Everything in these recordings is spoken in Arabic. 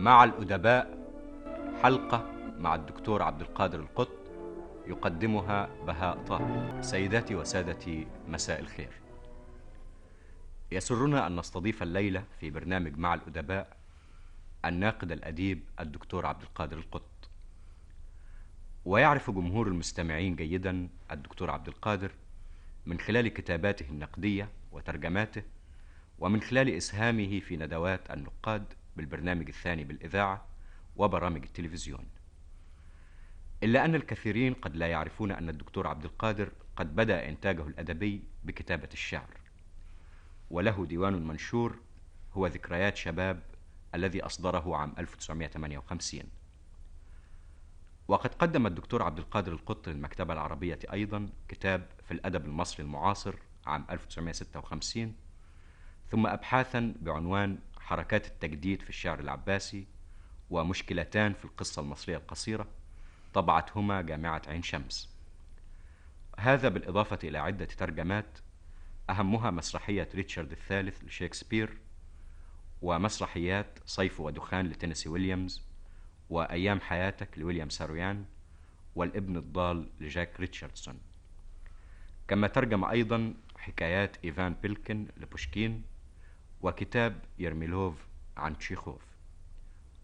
مع الأدباء حلقة مع الدكتور عبد القادر القط يقدمها بهاء طه سيداتي وسادتي مساء الخير. يسرنا أن نستضيف الليلة في برنامج مع الأدباء الناقد الأديب الدكتور عبد القادر القط. ويعرف جمهور المستمعين جيدا الدكتور عبد القادر من خلال كتاباته النقدية وترجماته ومن خلال إسهامه في ندوات النقاد بالبرنامج الثاني بالإذاعة وبرامج التلفزيون. إلا أن الكثيرين قد لا يعرفون أن الدكتور عبد القادر قد بدأ إنتاجه الأدبي بكتابة الشعر وله ديوان منشور هو ذكريات شباب الذي أصدره عام 1958 وقد قدم الدكتور عبد القادر القط للمكتبة العربية أيضا كتاب في الأدب المصري المعاصر عام 1956 ثم أبحاثا بعنوان حركات التجديد في الشعر العباسي ومشكلتان في القصة المصرية القصيرة طبعتهما جامعة عين شمس. هذا بالإضافة إلى عدة ترجمات أهمها مسرحية ريتشارد الثالث لشكسبير ومسرحيات صيف ودخان لتينيسي ويليامز وأيام حياتك لويليام سارويان والابن الضال لجاك ريتشاردسون. كما ترجم أيضا حكايات إيفان بيلكن لبوشكين وكتاب يرميلوف عن تشيخوف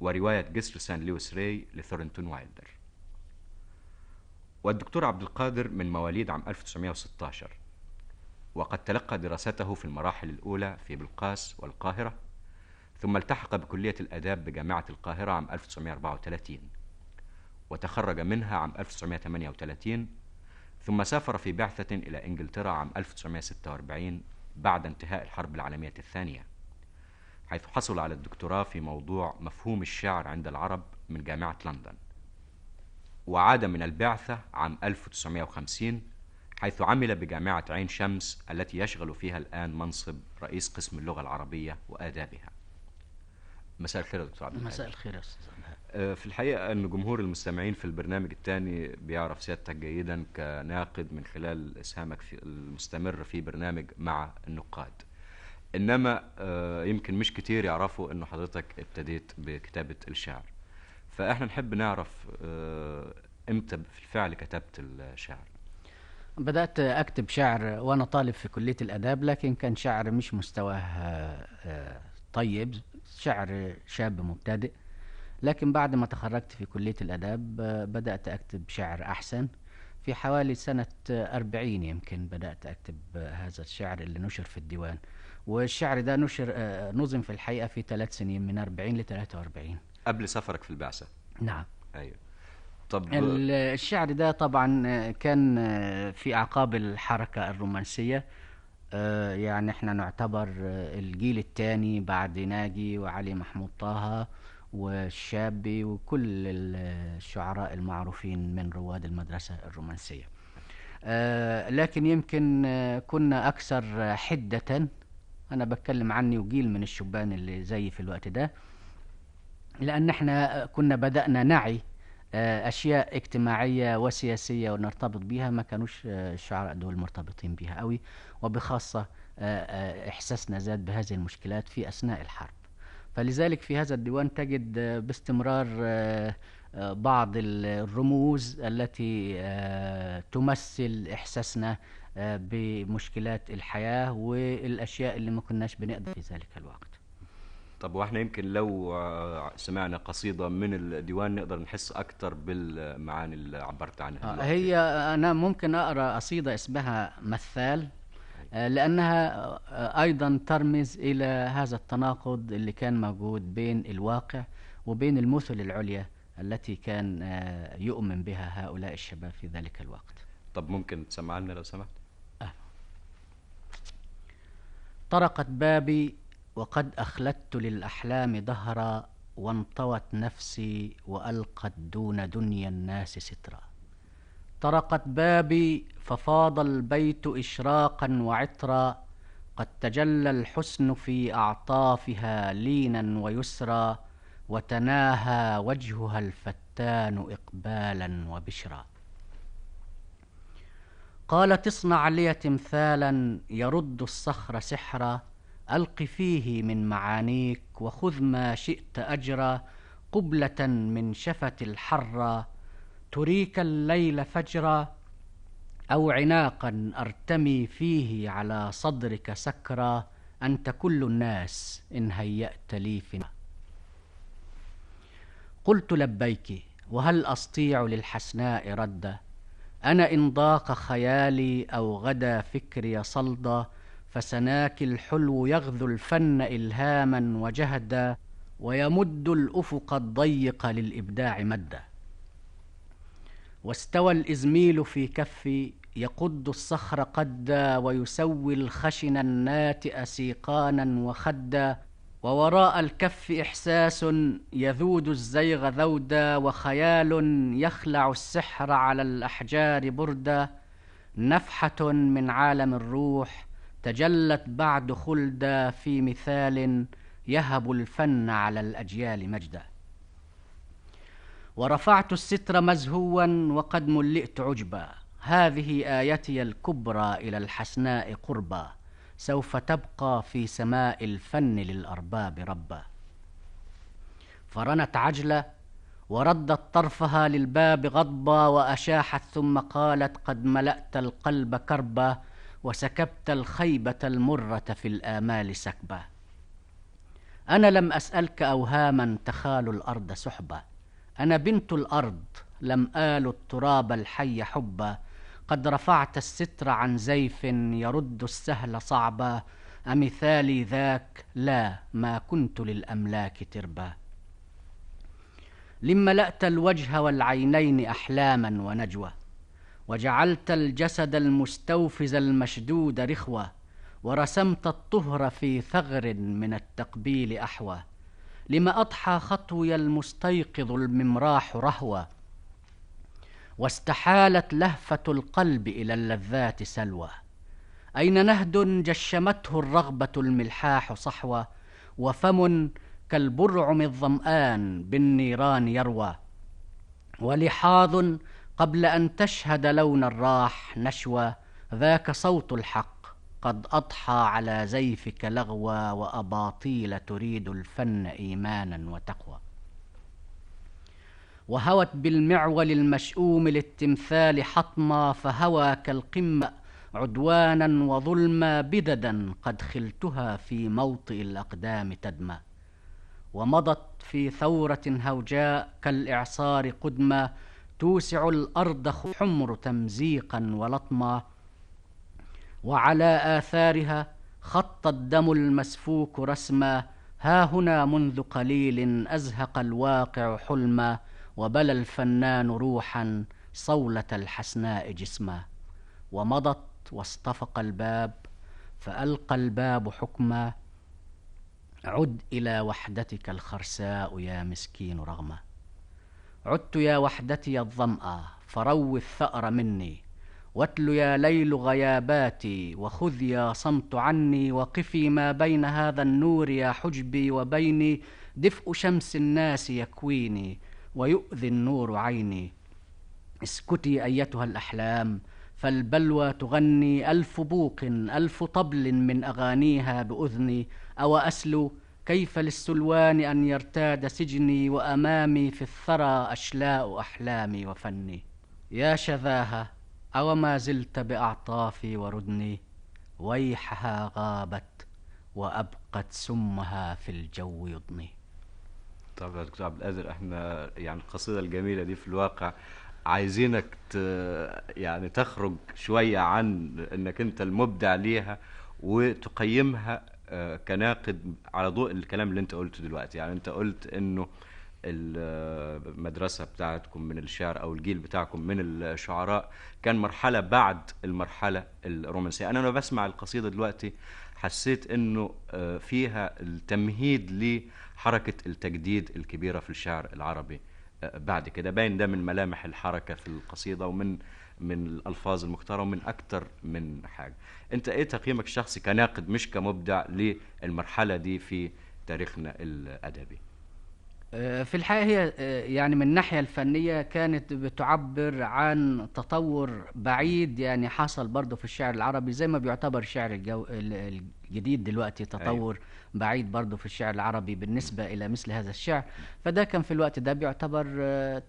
ورواية جسر سان لويس راي لثورنتون وايلدر. والدكتور عبد القادر من مواليد عام 1916 وقد تلقى دراسته في المراحل الأولى في بلقاس والقاهرة ثم التحق بكلية الآداب بجامعة القاهرة عام 1934 وتخرج منها عام 1938 ثم سافر في بعثة إلى إنجلترا عام 1946 بعد انتهاء الحرب العالمية الثانية حيث حصل على الدكتوراه في موضوع مفهوم الشعر عند العرب من جامعة لندن. وعاد من البعثة عام 1950 حيث عمل بجامعة عين شمس التي يشغل فيها الآن منصب رئيس قسم اللغة العربية وآدابها. مساء الخير يا دكتور عبد. مساء الخير يا أستاذ في الحقيقة أن جمهور المستمعين في البرنامج الثاني بيعرف سيادتك جيدا كناقد من خلال إسهامك في المستمر في برنامج مع النقاد. إنما آه، يمكن مش كتير يعرفوا أنه حضرتك ابتديت بكتابة الشعر. فإحنا نحب نعرف آه، إمتى بالفعل كتبت الشعر. بدأت أكتب شعر وأنا طالب في كلية الآداب لكن كان شعر مش مستواه آه، آه، طيب. شعر شاب مبتدئ. لكن بعد ما تخرجت في كلية الآداب آه، بدأت أكتب شعر أحسن. في حوالي سنة آه، أربعين يمكن بدأت أكتب آه، هذا الشعر اللي نشر في الديوان. والشعر ده نشر آه، نظم في الحقيقة في ثلاث سنين من أربعين لثلاثة وأربعين. قبل سفرك في البعثة. نعم. أيوه. طب ال- الشعر ده طبعا آه، كان آه، في أعقاب الحركة الرومانسية. آه، يعني إحنا نعتبر آه، الجيل الثاني بعد ناجي وعلي محمود طه. والشابي وكل ال- الشعراء المعروفين من رواد المدرسة الرومانسية. آه، لكن يمكن آه، كنا أكثر آه، حدة. أنا بتكلم عني وجيل من الشبان اللي زي في الوقت ده. لأن إحنا كنا بدأنا نعي آه، أشياء اجتماعية وسياسية ونرتبط بيها ما كانوش آه، الشعراء دول مرتبطين بيها قوي وبخاصة آه، آه، إحساسنا زاد بهذه المشكلات في أثناء الحرب. فلذلك في هذا الديوان تجد آه، باستمرار آه، آه، بعض الرموز التي تمثل إحساسنا بمشكلات الحياة والأشياء اللي ما كناش بنقدر في ذلك الوقت طب وإحنا يمكن لو سمعنا قصيدة من الديوان نقدر نحس أكتر بالمعاني اللي عبرت عنها. هي أنا ممكن أقرأ قصيدة اسمها مثال لأنها آه، أيضا ترمز إلى هذا التناقض اللي كان موجود بين الواقع وبين المثل العليا التي كان آه، يؤمن بها هؤلاء الشباب في ذلك الوقت. طب ممكن تسمع لنا لو سمحت؟ طرقت بابي وقد أخلدت للأحلام دهرا وانطوت نفسي وألقت دون دنيا الناس سترا. طرقت بابي ففاض البيت إشراقا وعطرا. قد تجلى الحسن في أعطافها لينا ويسرا وتناهى وجهها الفتان إقبالا وبشرا. قالت اصنع لي تمثالا يرد الصخر سحرا. ألق فيه من معانيك وخذ ما شئت اجرا. قبلة من شفة الحرة تريك الليل فجرا أو عناقا أرتمي فيه على صدرك سكرا أنت كل الناس إن هيأت لي فنا قلت لبيك وهل أستطيع للحسناء ردا أنا إن ضاق خيالي أو غدا فكري صلدا فسناك الحلو يغذو الفن إلهاما وجهدا ويمد الأفق الضيق للإبداع مدا. واستوى الإزميل في كفي يقد الصخر قدا ويسوي الخشن الناتئ سيقانا وخدا ووراء الكف إحساس يذود الزيغ ذودا وخيال يخلع السحر على الأحجار بردا نفحة من عالم الروح تجلت بعد خلدا في مثال يهب الفن على الأجيال مجدا. ورفعت الستر مزهوا وقد ملئت عجبا. هذه آيتي الكبرى إلى الحسناء قربا. سوف تبقى في سماء الفن للأرباب ربا. فرنت عجلة وردت طرفها للباب غضبا وأشاحت ثم قالت قد ملأت القلب كربا وسكبت الخيبة المرة في الآمال سكبا. أنا لم أسألك أوهاما تخال الأرض سحبا. أنا بنت الأرض لم آل التراب الحي حبا. قد رفعت الستر عن زيف يرد السهل صعبا. أمثالي ذاك لا ما كنت للأملاك تربا. لم ملأت الوجه والعينين أحلاما ونجوى وجعلت الجسد المستوفز المشدود رخوة ورسمت الطهر في ثغر من التقبيل أحوى. لما أضحى خطوي المستيقظ الممراح رهوى واستحالت لهفة القلب إلى اللذات سلوى. أين نهد جشمته الرغبة الملحاح صحوة وفم كالبرعم الظمآن بالنيران يروى. ولحاظ قبل أن تشهد لون الراح نشوى ذاك صوت الحق قد أضحى على زيفك لغوى وأباطيل تريد الفن إيمانا وتقوى. وهوت بالمعول المشؤوم للتمثال حطما فهوى كالقمة عدوانا وظلما بددا قد خلتها في موطئ الأقدام تدمى. ومضت في ثورة هوجاء كالإعصار قدما توسع الأرض حمر تمزيقا ولطما وعلى آثارها خط الدم المسفوك رسما ها هنا منذ قليل أزهق الواقع حلما وبلى الفنان روحا صولة الحسناء جسما. ومضت واصطفق الباب فألقى الباب حكما عد إلى وحدتك الخرساء يا مسكين رغما. عدت يا وحدتي الظمأ فروي الثأر مني. واتل يا ليل غياباتي وخذ يا صمت عني وقفي ما بين هذا النور يا حجبي وبيني دفء شمس الناس يكويني ويؤذي النور عيني. اسكتي أيتها الأحلام فالبلوى تغني ألف بوق ألف طبل من أغانيها بأذني. أو أسلو كيف للسلوان أن يرتاد سجني وأمامي في الثرى أشلاء أحلامي وفني. يا شذاها أو ما زلت بأعطافي وردني ويحها غابت وأبقت سمها في الجو يضني. طب يا دكتور عبد القادر إحنا يعني القصيدة الجميلة دي في الواقع عايزينك ت... يعني تخرج شوية عن إنك أنت المبدع ليها وتقيمها آه، كناقد على ضوء الكلام اللي أنت قلته دلوقتي. يعني أنت قلت إنه المدرسة بتاعتكم من الشعر أو الجيل بتاعكم من الشعراء. كان مرحلة بعد المرحلة الرومانسية. أنا لما بسمع القصيدة دلوقتي حسيت إنه آه، فيها التمهيد لحركة التجديد الكبيرة في الشعر العربي. آه، بعد كده باين ده من ملامح الحركة في القصيدة ومن من الألفاظ المختارة ومن أكتر من حاجة. أنت إيه تقييمك الشخصي كناقد مش كمبدع للمرحلة دي في تاريخنا الأدبي؟ في الحقيقة هي آه، يعني من الناحية الفنية كانت بتعبر عن تطور بعيد يعني حصل برضه في الشعر العربي زي ما بيعتبر شعر الجو ال- ال- جديد دلوقتي تطور بعيد برضه في الشعر العربي بالنسبة إلى مثل هذا الشعر. فده كان في الوقت ده بيعتبر آه،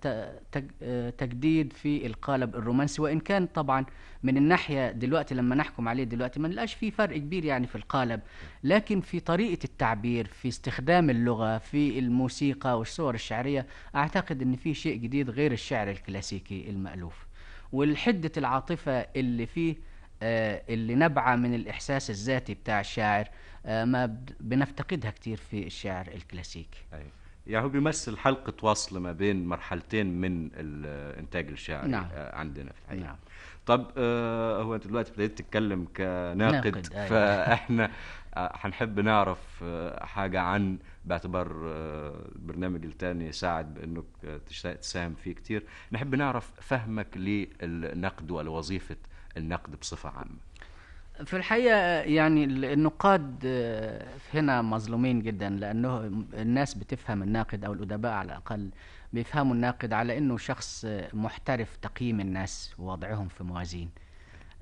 آه، تجديد في القالب الرومانسي. وإن كان طبعا من الناحية دلوقتي لما نحكم عليه دلوقتي ما نلقاش فيه فرق كبير يعني في القالب. لكن في طريقة التعبير في استخدام اللغة في الموسيقى والصور الشعرية أعتقد أن في شيء جديد غير الشعر الكلاسيكي المألوف. والحدة العاطفة اللي فيه اللي نبعة من الإحساس الذاتي بتاع الشاعر آه، ما بنفتقدها كتير في الشعر الكلاسيكي أي. يعني هو بيمثل حلقة وصل ما بين مرحلتين من الإنتاج الشعري نعم. آه، عندنا في الحقيقة نعم. طب آه، هو أنت دلوقتي ابتديت تتكلم كناقد ناقد، أيوة. فإحنا آه، هنحب نعرف آه، حاجة عن باعتبار آه، البرنامج التاني ساعد آه، تشت- تساهم فيه كتير نحب نعرف فهمك للنقد ولوظيفة النقد بصفة عامة. في الحقيقة يعني ال- النقاد آه، هنا مظلومين جدا لأنه الناس بتفهم الناقد أو الأدباء على الأقل بيفهموا الناقد على أنه شخص آه، محترف تقييم الناس ووضعهم في موازين.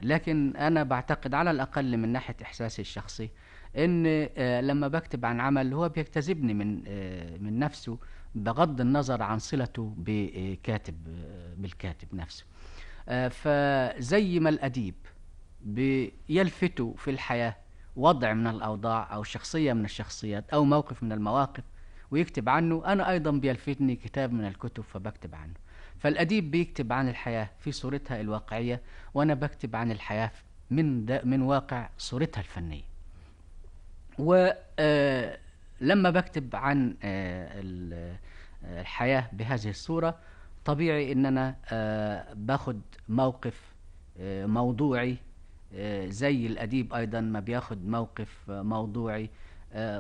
لكن أنا بعتقد على الأقل من ناحية إحساسي الشخصي أن آه، لما بكتب عن عمل هو بيجتذبني من من نفسه بغض النظر عن صلته بكاتب بالكاتب نفسه. فزي ما الأديب بيلفتوا في الحياة وضع من الأوضاع أو شخصية من الشخصيات أو موقف من المواقف ويكتب عنه أنا أيضا بيلفتني كتاب من الكتب فبكتب عنه. فالأديب بيكتب عن الحياة في صورتها الواقعية وأنا بكتب عن الحياة من من واقع صورتها الفنية. ولما بكتب عن آه، آه، الحياة بهذه الصورة طبيعي إن أنا آه، باخد موقف آه، موضوعي آه، زي الأديب أيضا ما بياخد موقف موضوعي.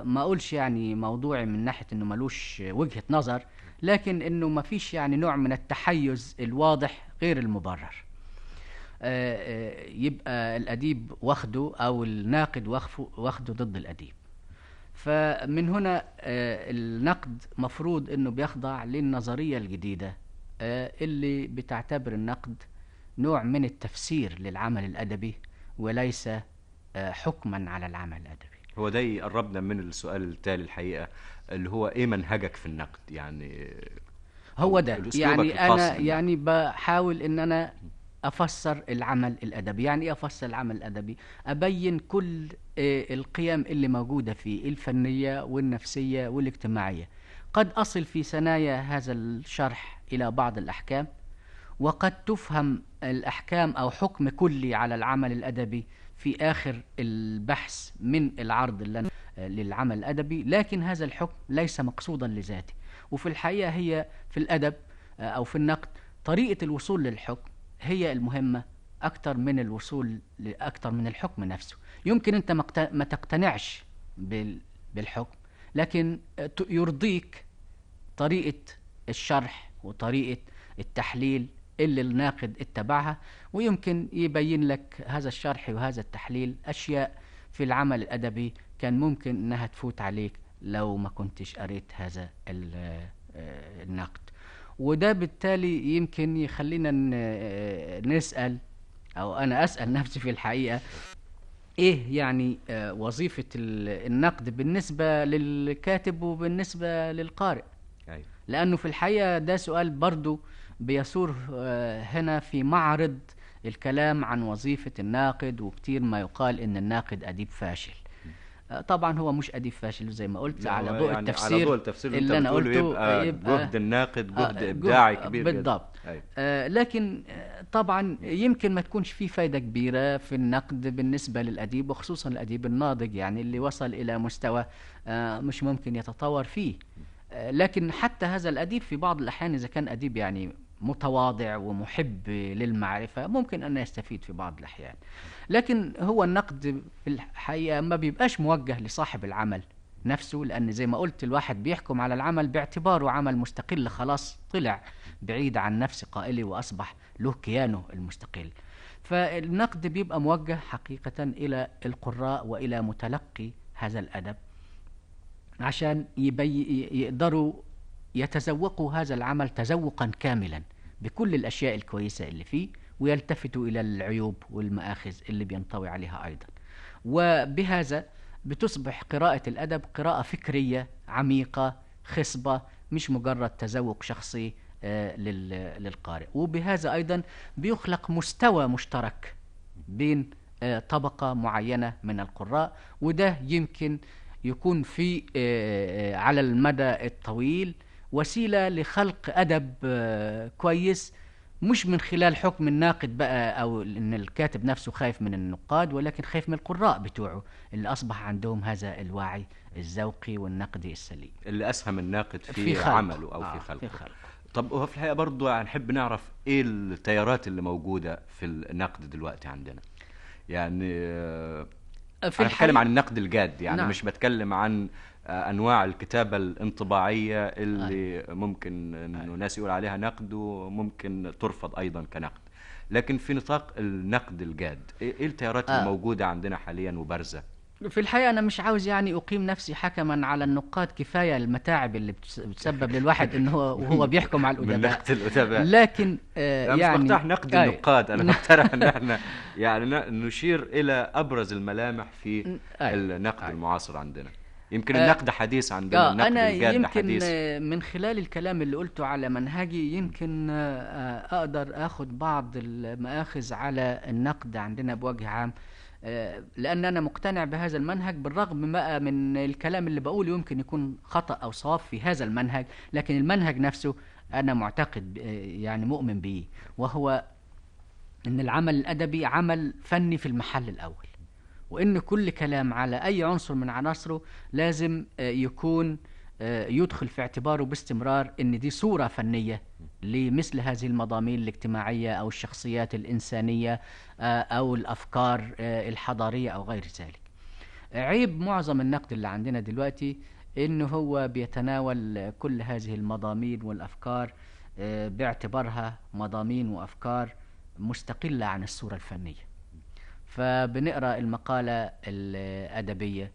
ما أقولش يعني موضوعي من ناحية إنه ملوش وجهة نظر لكن إنه ما فيش يعني نوع من التحيز الواضح غير المبرر. يبقى الأديب واخده أو الناقد واخده ضد الأديب. فمن هنا النقد مفروض أنه بيخضع للنظرية الجديدة. آه، اللي بتعتبر النقد نوع من التفسير للعمل الأدبي وليس آه، حكما على العمل الأدبي. هو ده يقربنا من السؤال التالي الحقيقة اللي هو إيه منهجك في النقد؟ يعني هو ده. يعني بالنقد. يعني بحاول إن أنا أفسر العمل الأدبي. يعني إيه أفسر العمل الأدبي؟ أبين كل آه، القيم اللي موجودة فيه الفنية والنفسية والاجتماعية. قد أصل في ثنايا هذا الشرح إلى بعض الأحكام وقد تفهم الأحكام أو حكم كلي على العمل الأدبي في آخر البحث من العرض أنا للعمل الأدبي لكن هذا الحكم ليس مقصودا لذاته. وفي الحقيقة هي في الأدب آه، أو في النقد طريقة الوصول للحكم هي المهمة أكتر من الوصول أكتر من الحكم نفسه. يمكن أنت ما تقتنعش بال- بالحكم لكن يرضيك طريقة الشرح وطريقة التحليل اللي الناقد اتبعها ويمكن يبين لك هذا الشرح وهذا التحليل أشياء في العمل الأدبي كان ممكن إنها تفوت عليك لو ما كنتش قريت هذا آه، النقد. وده بالتالي يمكن يخلينا آه، نسأل أو أنا أسأل نفسي في الحقيقة إيه يعني آه، وظيفة ال- النقد بالنسبة للكاتب وبالنسبة للقارئ أيوة. لأنه في الحقيقة ده سؤال برضو بيثور آه، هنا في معرض الكلام عن وظيفة الناقد وكتير ما يقال إن الناقد أديب فاشل طبعا هو مش أديب فاشل زي ما قلت على ضوء يعني التفسير على ضوء التفسير اللي, اللي بتقوله قلته يبقى, يبقى- جهد الناقد آه، جهد جهد- إبداعي كبير جدا. بالضبط أيوة. آه، لكن آه، طبعا يمكن ما تكونش في فايدة كبيرة في النقد بالنسبة للأديب وخصوصا الأديب الناضج يعني اللي وصل إلى مستوى آه، مش ممكن يتطور فيه آه، لكن حتى هذا الأديب في بعض الأحيان إذا كان أديب يعني متواضع ومحب للمعرفة ممكن أن يستفيد في بعض الأحيان لكن هو النقد في الحقيقة ما بيبقاش موجه لصاحب العمل نفسه لأن زي ما قلت الواحد بيحكم على العمل باعتباره عمل مستقل خلاص طلع بعيد عن نفس قائله وأصبح له كيانه المستقل. فالنقد بيبقى موجه حقيقة إلى القراء وإلى متلقي هذا الأدب عشان يبي يقدروا يتذوقوا هذا العمل تذوقا كاملا بكل الأشياء الكويسة اللي فيه. ويلتفتوا إلى العيوب والمآخذ اللي بينطوي عليها أيضا. وبهذا بتصبح قراءة الأدب قراءة فكرية عميقة خصبة مش مجرد تذوق شخصي آه، لل- للقارئ. وبهذا أيضا بيخلق مستوى مشترك بين آه، طبقة معينة من القراء وده يمكن يكون في آه، على المدى الطويل وسيلة لخلق أدب كويس مش من خلال حكم الناقد بقى أو إن الكاتب نفسه خايف من النقاد ولكن خايف من القراء بتوعه اللي أصبح عندهم هذا الوعي الذوقي والنقدي السليم اللي أسهم الناقد في, في خلقه. عمله أو آه، في في خلقه خلقه. طب هو في الحقيقة برضو نحب نعرف إيه التيارات اللي موجودة في النقد دلوقتي عندنا يعني آه، في أنا بتكلم عن النقد الجاد يعني نعم. مش بتكلم عن أنواع الكتابة الانطباعية اللي ممكن انه ناس يقول عليها نقد وممكن ترفض أيضا كنقد لكن في نطاق النقد الجاد إيه إيه التيارات آه. اللي موجوده عندنا حاليا وبارزة في الحقيقة أنا مش عاوز يعني أقيم نفسي حكما على النقاد كفاية المتاعب اللي بتس- بتسبب للواحد إن هو وهو بيحكم على من الأدباء نقد الأدباء لكن آه لا يعني مش بقترح نقد أي. النقاد أنا بقترح إن إحنا يعني ن- نشير إلى أبرز الملامح في أي. النقد أي. المعاصر عندنا يمكن آه، النقد حديث عندنا آه النقد أنا يمكن حديث. من خلال الكلام اللي قلته على منهجي يمكن آه، أقدر أخد بعض المآخذ على النقد عندنا بوجه عام. آه، لأن أنا مقتنع بهذا المنهج بالرغم بقى من الكلام اللي بقوله يمكن يكون خطأ أو صواب في هذا المنهج لكن المنهج نفسه أنا معتقد يعني مؤمن به وهو إن العمل الأدبي عمل فني في المحل الأول. وإن كل كلام على أي عنصر من عناصره لازم آه، يكون آه، يدخل في اعتباره باستمرار إن دي صورة فنية لمثل هذه المضامين الاجتماعية أو الشخصيات الإنسانية آه، أو الأفكار الحضارية أو غير ذلك. عيب معظم النقد اللي عندنا دلوقتي إنه هو بيتناول كل هذه المضامين والأفكار باعتبارها مضامين وأفكار مستقلة عن الصورة الفنية. فبنقرأ المقالة الأدبية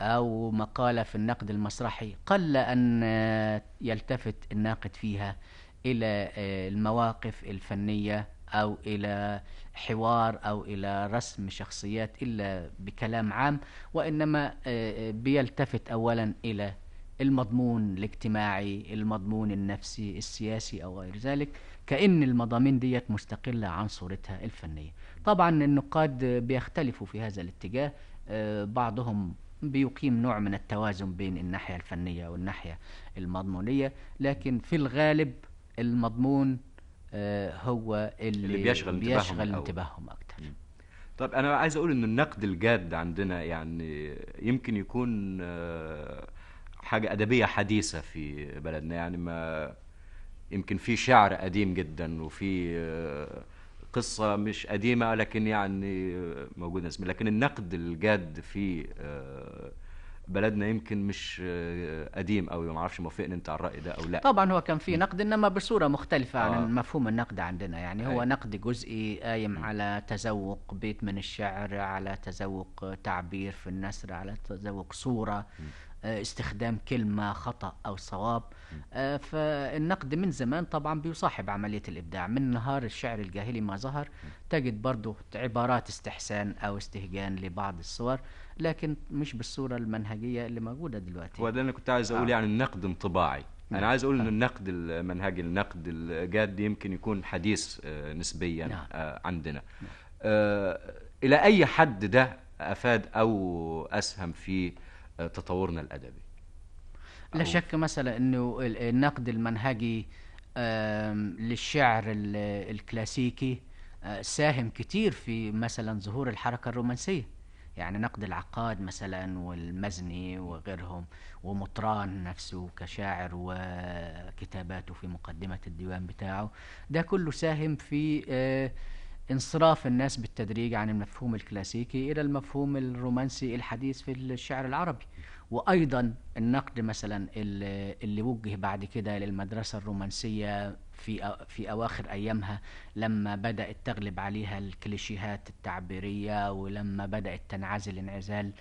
أو مقالة في النقد المسرحي قل أن يلتفت الناقد فيها إلى آه، المواقف الفنية أو إلى حوار أو إلى رسم شخصيات إلا بكلام عام وإنما آه، آه، بيلتفت اولا إلى المضمون الاجتماعي المضمون النفسي السياسي أو غير ذلك كأن المضامين ديت مستقلة عن صورتها الفنية. طبعا النقاد بيختلفوا في هذا الاتجاه آه، بعضهم بيقيم نوع من التوازن بين الناحية الفنية والناحية المضمونية لكن في الغالب المضمون آه، هو اللي, اللي بيشغل انتباههم بيشغل. انتباههم أكتر طب أنا عايز أقول إن النقد الجاد عندنا يعني يمكن يكون آه، حاجة أدبية حديثة في بلدنا يعني ما يمكن في شعر قديم جدا وفي قصه مش قديمة لكن يعني موجودة اسمها. لكن النقد الجاد في آه، بلدنا يمكن مش آه، قديم قوي ما أعرفش موافقني أنت على الرأي ده أو لا. طبعا هو كان في نقد إنما بصورة مختلفة آه. عن مفهوم النقد عندنا. يعني هو أي. نقد جزئي قايم على تذوق بيت من الشعر على تذوق تعبير في النثر على تذوق صورة. آه، استخدام كلمة خطأ أو صواب آه، فالنقد من زمان طبعا بيصاحب عملية الإبداع من نهار الشعر الجاهلي ما ظهر تجد برضه عبارات استحسان أو استهجان لبعض الصور لكن مش بالصورة المنهجية اللي موجودة دلوقتي هو ده أنا كنت عايز أقول آه. يعني النقد انطباعي أنا نعم. عايز أقول إن آه. النقد المنهجي النقد الجاد يمكن يكون حديث آه، نسبيا نعم. آه، عندنا آه، إلى أي حد ده أفاد أو أسهم في آه، تطورنا الأدبي. لا شك مثلا إنه ال- النقد المنهجي للشعر ال- الكلاسيكي آه، ساهم كتير في مثلا ظهور الحركة الرومانسية. يعني نقد العقاد مثلا والمزني وغيرهم ومطران نفسه كشاعر وكتاباته في مقدمة الديوان بتاعه. ده كله ساهم في آه، انصراف الناس بالتدريج عن المفهوم الكلاسيكي إلى المفهوم الرومانسي الحديث في الشعر العربي. وأيضا النقد مثلا اللي وجه بعد كده للمدرسة الرومانسية في في أواخر أيامها لما بدأت تغلب عليها الكليشيهات التعبيرية ولما بدأت تنعزل انعزال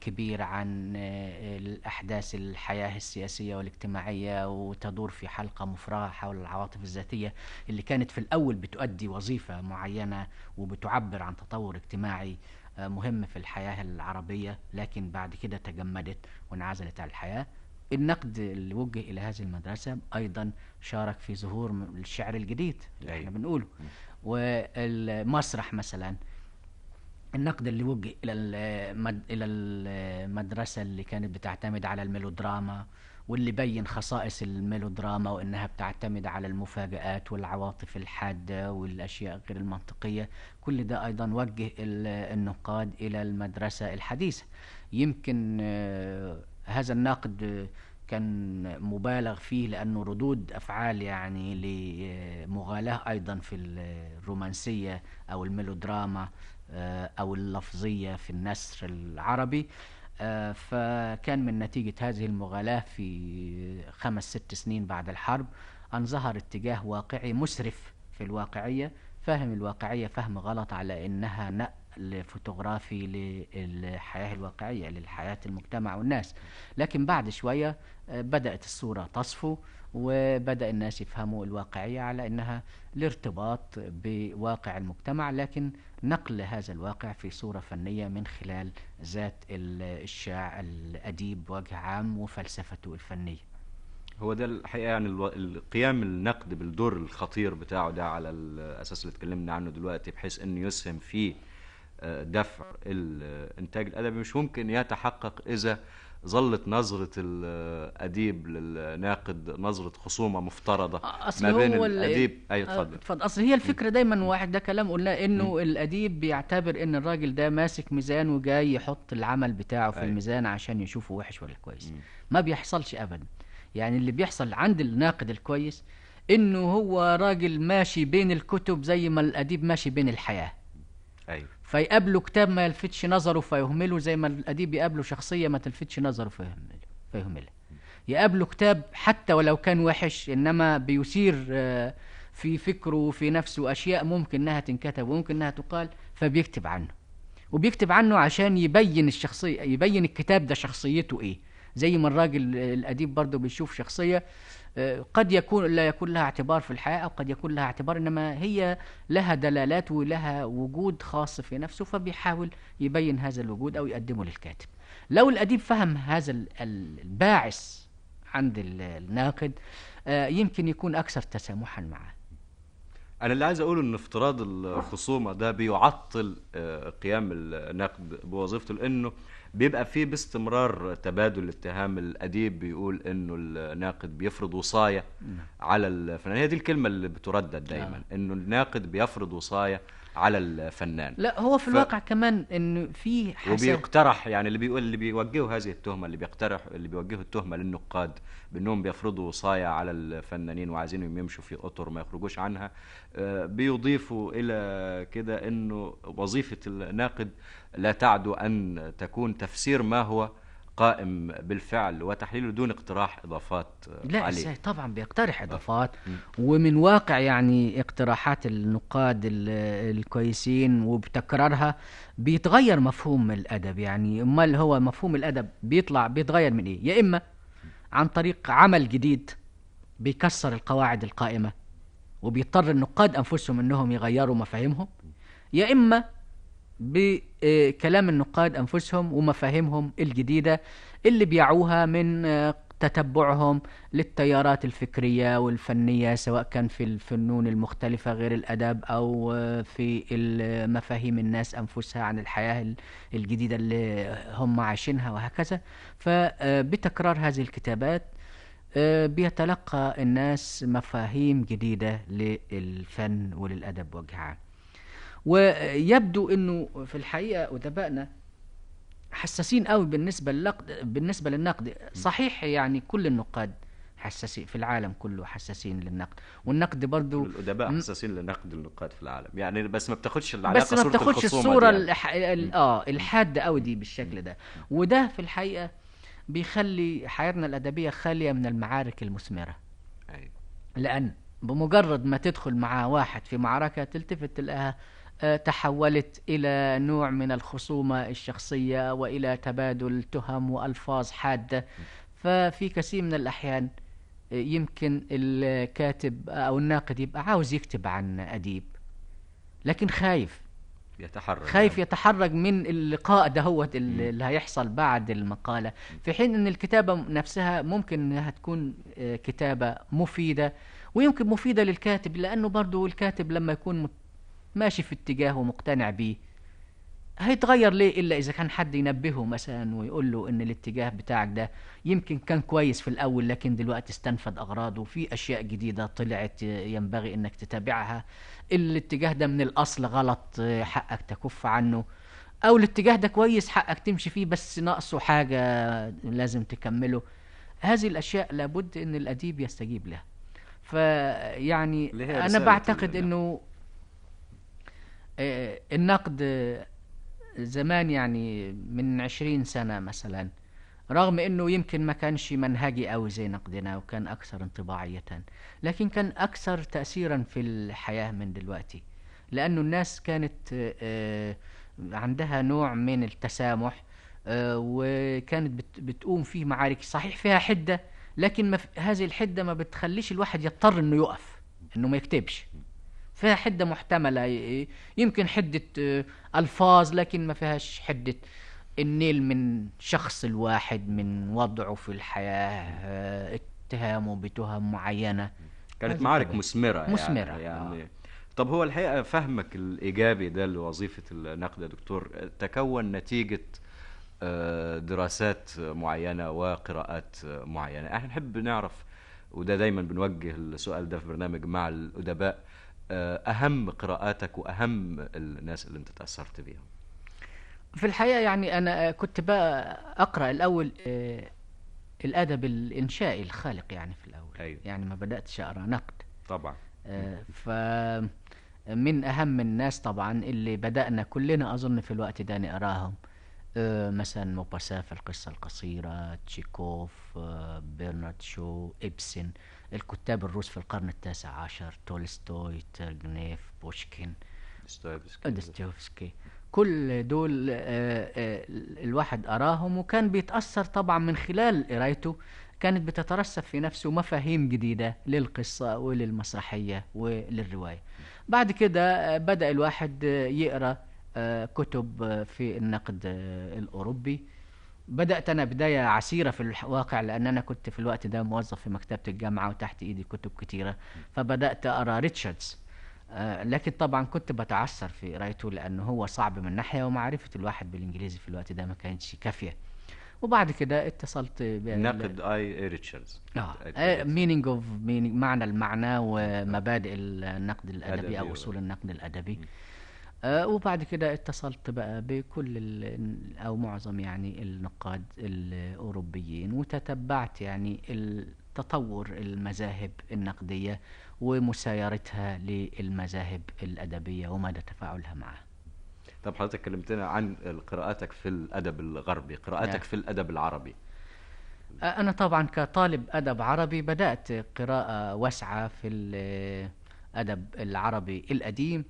كبير عن آه، الأحداث الحياة السياسية والاجتماعية وتدور في حلقة مفرغة حول العواطف الذاتية اللي كانت في الأول بتؤدي وظيفة معينة وبتعبر عن تطور اجتماعي آه، مهم في الحياة العربية لكن بعد كده تجمدت وانعزلت عن الحياة. النقد اللي وجه إلى هذه المدرسة أيضا شارك في ظهور الشعر الجديد اللي أيوة. إحنا بنقوله والمسرح مثلا. النقد اللي وجه إلى المد... إلى المدرسة اللي كانت بتعتمد على الميلودراما واللي بين خصائص الميلودراما وإنها بتعتمد على المفاجآت والعواطف الحادة والأشياء غير المنطقية كل ده أيضا وجه ال- النقاد إلى المدرسة الحديثة. يمكن آه، هذا النقد كان مبالغ فيه لأنه ردود أفعال يعني لمغالاة أيضا في الرومانسية أو الميلودراما أو اللفظية في النثر العربي. آه، فكان من نتيجة هذه المغالاة في خمس ست سنين بعد الحرب أن ظهر اتجاه واقعي مسرف في الواقعية فهم الواقعية فهم غلط على إنها نقل فوتوغرافي للحياة الواقعية للحياة المجتمع والناس. لكن بعد شوية آه، بدأت الصورة تصفو وبدأ الناس يفهموا الواقعية على أنها الارتباط بواقع المجتمع. لكن نقل هذا الواقع في صورة فنية من خلال ذات ال- الشاعر الأديب بوجه عام وفلسفته الفنية. هو ده الحقيقة يعني الو- القيام النقد بالدور الخطير بتاعه ده على الأساس اللي اتكلمنا عنه دلوقتي بحيث إنه يسهم في آه، دفع الإنتاج الأدبي. مش ممكن يتحقق إذا ظلت نظرة الأديب للناقد نظرة خصومة مفترضة أصل ما بين هو ال- الأديب. أي آه، اتفضل. اتفضل. أصل هي الفكرة دايما واحد ده كلام قلنا إنه الأديب بيعتبر إن الراجل ده ماسك ميزان وجاي يحط العمل بتاعه في أيوة. الميزان عشان يشوفه وحش ولا كويس. مم. ما بيحصلش ابدا. يعني اللي بيحصل عند الناقد الكويس إنه هو راجل ماشي بين الكتب زي ما الأديب ماشي بين الحياة. أيوه. فيقابله كتاب ما يلفتش نظره فيهمله زي ما الأديب يقابله شخصية ما تلفتش نظره فيهمله فيهملها يقابله كتاب حتى ولو كان وحش إنما بيثير آه، في فكره وفي نفسه أشياء ممكن إنها تنكتب وممكن إنها تقال فبيكتب عنه. وبيكتب عنه عشان يبين الشخصيه يبين الكتاب ده شخصيته إيه. زي ما الراجل الأديب برضه بيشوف شخصية آه، قد يكون لا يكون لها اعتبار في الحياة أو قد يكون لها اعتبار إنما هي لها دلالات ولها وجود خاص في نفسه فبيحاول يبين هذا الوجود أو يقدمه للكاتب. لو الأديب فهم هذا ال- ال- الباعث عند ال- الناقد آه، يمكن يكون أكثر تسامحا معه. أنا اللي عايز أقوله إن افتراض الخصومة ده بيعطل آه، قيام النقد بوظيفته لأنه بيبقى فيه باستمرار تبادل اتهام الأديب بيقول إنه الناقد بيفرض وصاية على الفنان. هي دي الكلمة اللي بتردد دايما إنه الناقد بيفرض وصاية على الفنان. لا هو في ف- الواقع كمان انه في حسن وبيقترح يعني اللي بيقول اللي بيوجهوا هذه التهمة اللي بيقترح اللي بيوجهوا التهمة للنقاد بأنهم بيفرضوا وصايا على الفنانين وعايزينهم يمشوا في أطر ما يخرجوش عنها. آه، بيضيفوا إلى كده إنه وظيفة الناقد لا تعدو أن تكون تفسير ما هو قائم بالفعل وتحليله دون اقتراح إضافات آه، لا عليه. طبعا بيقترح إضافات. ومن واقع يعني اقتراحات النقاد ال- الكويسين وبتكرارها بيتغير مفهوم الأدب. يعني أمال هو مفهوم الأدب بيطلع بيتغير من إيه؟ يا إما عن طريق عمل جديد بيكسر القواعد القائمة وبيضطر النقاد أنفسهم إنهم يغيروا مفاهيمهم يا إما بكلام النقاد أنفسهم ومفاهيمهم الجديدة اللي بيعوها من آه، تتبعهم للتيارات الفكرية والفنية سواء كان في الفنون المختلفة غير الادب أو آه، في مفاهيم الناس أنفسها عن الحياة ال- الجديدة اللي هم عايشينها وهكذا. فبتكرار هذه الكتابات آه، بيتلقى الناس مفاهيم جديدة للفن وللأدب بوجه عام. ويبدو إنه في الحقيقة أدبائنا حساسين قوي بالنسبة للنقد بالنسبة للنقد. صحيح يعني كل النقاد حساسين في العالم كله حساسين للنقد. والنقد برضو الأدباء حساسين لنقد النقاد في العالم. يعني بس ما بتاخدش العلاقه بس ما بتاخدش الصورة يعني. الح... ال- آه الحادة قوي دي بالشكل ده. وده في الحقيقة بيخلي حياتنا الأدبية خالية من المعارك المثمرة. أيوة. لأن بمجرد ما تدخل مع واحد في معركة تلتفت تلاقيها تحولت إلى نوع من الخصومة الشخصية وإلى تبادل تهم وألفاظ حادة. ففي كثير من الأحيان آه، يمكن الكاتب أو الناقد يبقى عاوز يكتب عن أديب لكن خايف. يتحرك. خايف يتحرج من اللقاء دهوت اللي اللي هيحصل بعد المقالة. في حين إن الكتابة نفسها ممكن إنها تكون آه، كتابة مفيدة ويمكن مفيدة للكاتب لأنه برضو الكاتب لما يكون ماشي في اتجاه ومقتنع بيه. هيتغير ليه إلا إذا كان حد ينبهه مثلا ويقول له إن الاتجاه بتاعك ده يمكن كان كويس في الأول لكن دلوقتي استنفد أغراضه في أشياء جديدة طلعت ينبغي إنك تتابعها. الاتجاه ده من الأصل غلط حقك تكف عنه. أو الاتجاه ده كويس حقك تمشي فيه بس ناقصه حاجة لازم تكمله. هذه الأشياء لابد إن الأديب يستجيب لها. فيعني أنا بعتقد إنه النقد آه، زمان يعني من عشرين سنة مثلا رغم إنه يمكن ما كانش منهجي قوي زي نقدنا وكان أكثر انطباعية لكن كان أكثر تأثيرا في الحياة من دلوقتي لأنه الناس كانت آه، عندها نوع من التسامح آه، وكانت بت- بتقوم فيه معارك صحيح فيها حدة لكن هذه الحدة ما بتخليش الواحد يضطر إنه يقف إنه ما يكتبش. فيها حدة محتملة يمكن حدة آه، ألفاظ لكن ما فيهاش حدة النيل من شخص الواحد من وضعه في الحياة آه، اتهامه بتهم معينة. كانت معارك. مثمرة مثمرة، يعني, يعني طب هو الحقيقة فهمك الإيجابي ده لوظيفة النقد يا دكتور تكون نتيجة آه، دراسات معينة وقراءات معينة. إحنا نحب نعرف وده دايما بنوجه السؤال ده في برنامج مع الأدباء آه، أهم قراءاتك وأهم الناس اللي أنت تأثرت بيهم. في الحقيقة يعني أنا كنت بقى أقرأ الأول آه، الأدب الإنشائي الخالق يعني في الأول. أيوة. يعني ما بدأتش أقرأ نقد. طبعا. آه، ف من أهم الناس طبعا اللي بدأنا كلنا أظن في الوقت ده نقراهم. مثلا موباساف القصة القصيرة تشيكوف آه، برنارد شو إبسن. الكتاب الروس في القرن التاسع عشر تولستوي ترجنيف بوشكين دوستويفسكي. كل دول آه، آه، الواحد أراهم وكان بيتأثر طبعا من خلال قرايته. كانت بتترسب في نفسه مفاهيم جديدة للقصة وللمسرحية وللرواية. بعد كده آه، بدأ الواحد يقرأ كتب في النقد الأوروبي. بدأت أنا بداية عسيرة في الواقع لأن أنا كنت في الوقت ده موظف في مكتبة الجامعة وتحت إيدي كتب كتيرة. فبدأت أقرأ ريتشاردز. آه، لكن طبعا كنت بتعثر في قرايته لأنه هو صعب من ناحية ومعرفة الواحد بالإنجليزي في الوقت ده ما كانتش كافية. وبعد كده اتصلت نقد آي ريتشاردز. آه Meaning of Meaning معنى المعنى ومبادئ النقد الأدبي أو أصول النقد الأدبي. آه وبعد كده اتصلت بقى بكل ال- أو معظم يعني النقاد الأوروبيين وتتبعت يعني تطور المذاهب النقدية ومسايرتها للمذاهب الأدبية ومدى تفاعلها معها. طب حضرتك كلمتنا عن قراءاتك في الأدب الغربي قراءاتك نعم. في الأدب العربي. أنا طبعا كطالب أدب عربي بدأت قراءة واسعة في الأدب العربي القديم.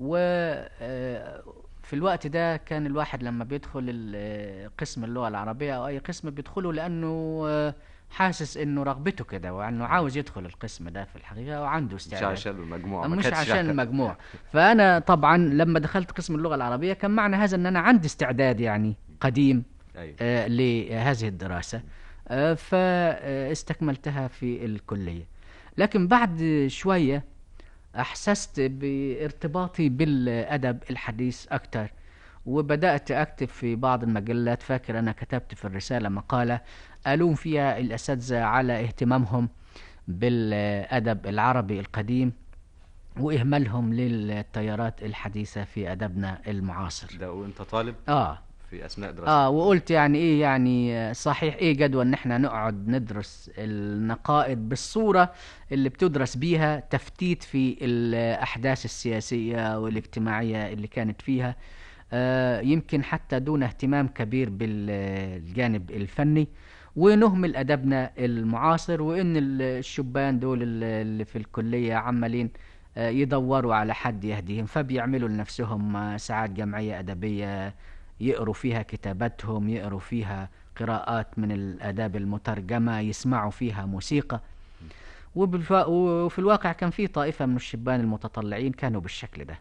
وفي الوقت ده كان الواحد لما بيدخل ال- قسم اللغة العربية أو أي قسم بيدخله لأنه آه، حاسس إنه رغبته كده وإنه عاوز يدخل القسم ده في الحقيقة وعنده مش استعداد. عشان المجموعه ما مش عشان عشان- المجموع. فأنا طبعا لما دخلت قسم اللغة العربية كان معنى هذا أن أنا عندي استعداد يعني قديم أيوه. آه، لهذه الدراسة آه، فاستكملتها في الكلية. لكن بعد شوية أحسست بارتباطي بالأدب الحديث أكتر وبدأت أكتب في بعض المجلات. فاكر أنا كتبت في الرسالة مقالة ألوم فيها الأساتذة على اهتمامهم بالأدب العربي القديم وإهمالهم للتيارات الحديثة في أدبنا المعاصر. ده وأنت طالب؟ آه. في أثناء دراستك آه وقلت يعني إيه يعني آه، صحيح إيه جدوى إن إحنا نقعد ندرس النقائد بالصورة اللي بتدرس بيها تفتيت في الأحداث السياسية والاجتماعية اللي كانت فيها. آه يمكن حتى دون اهتمام كبير بالجانب الفني. ونهمل أدبنا المعاصر وإن ال- الشبان دول ال- اللي في الكلية عمالين آه، يدوروا على حد يهديهم فبيعملوا لنفسهم آه، ساعات جمعية أدبية يقروا فيها كتاباتهم يقروا فيها قراءات من الآداب المترجمة يسمعوا فيها موسيقى. وفي الواقع كان في طائفة من الشبان المتطلعين كانوا بالشكل ده.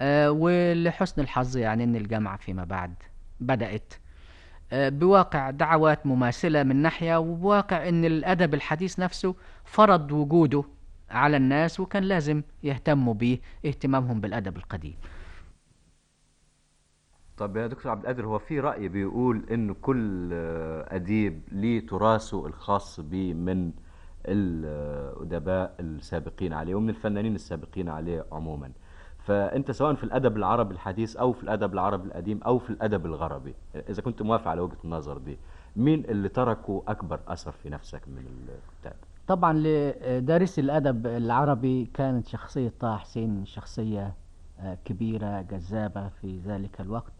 آه، ولحسن الحظ يعني إن الجامعة فيما بعد بدأت. آه، بواقع دعوات مماثلة من ناحية وبواقع إن الأدب الحديث نفسه فرض وجوده على الناس وكان لازم يهتموا به اهتمامهم بالأدب القديم. طب يا دكتور عبد القادر هو في رأي بيقول إن كل أديب ليه تراثه الخاص به من الأدباء السابقين عليه ومن الفنانين السابقين عليه عموما فأنت سواء في الأدب العربي الحديث أو في الأدب العربي القديم أو في الأدب الغربي إذا كنت موافق على وجهة النظر دي مين اللي تركوا أكبر أثر في نفسك من الكتاب؟ طبعا لدارسي الأدب العربي كانت شخصية طه حسين شخصية كبيرة جذابة في ذلك الوقت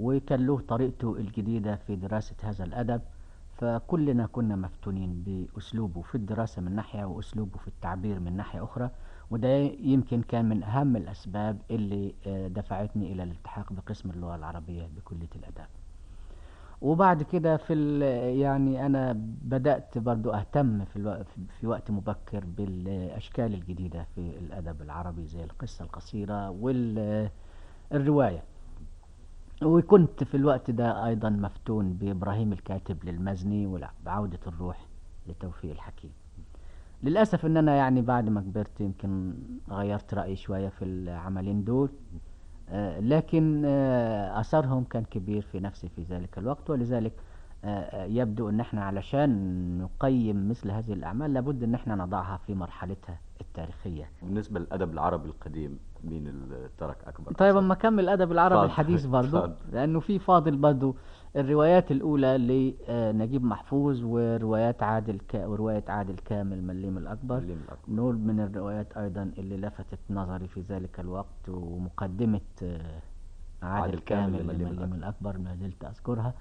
وكان له طريقته الجديدة في دراسة هذا الأدب فكلنا كنا مفتونين بأسلوبه في الدراسة من ناحية وأسلوبه في التعبير من ناحية أخرى وده يمكن كان من أهم الأسباب اللي آه، دفعتني إلى الالتحاق بقسم اللغة العربية بكلية الآداب وبعد كده في يعني أنا بدأت برضو أهتم في. في وقت مبكر بالأشكال الجديدة في الأدب العربي زي القصة القصيرة والرواية وكنت في الوقت ده أيضا مفتون بإبراهيم الكاتب للمزني وبعودة الروح لتوفيق الحكيم. للأسف إن أنا يعني بعد ما كبرت يمكن غيرت رأيي شوية في العملين دول آه، لكن آه، أثرهم كان كبير في نفسي في ذلك الوقت ولذلك يبدو إن إحنا علشان نقيم مثل هذه الأعمال لابد إن إحنا نضعها في مرحلتها التاريخية بالنسبة للأدب العربي القديم مين اللي ترك أكبر طيب؟ أما اكمل الادب العربي الحديث برضو. لأنه في فاضل برضو الروايات الأولى لنجيب محفوظ وروايات عادل كا ورواية عادل كامل مليم الأكبر اللي من الأكبر. نول من الروايات أيضا اللي لفتت نظري في ذلك الوقت ومقدمة آه، عادل, عادل كامل كامل لمليم لمليم الأكبر ما زلت أذكرها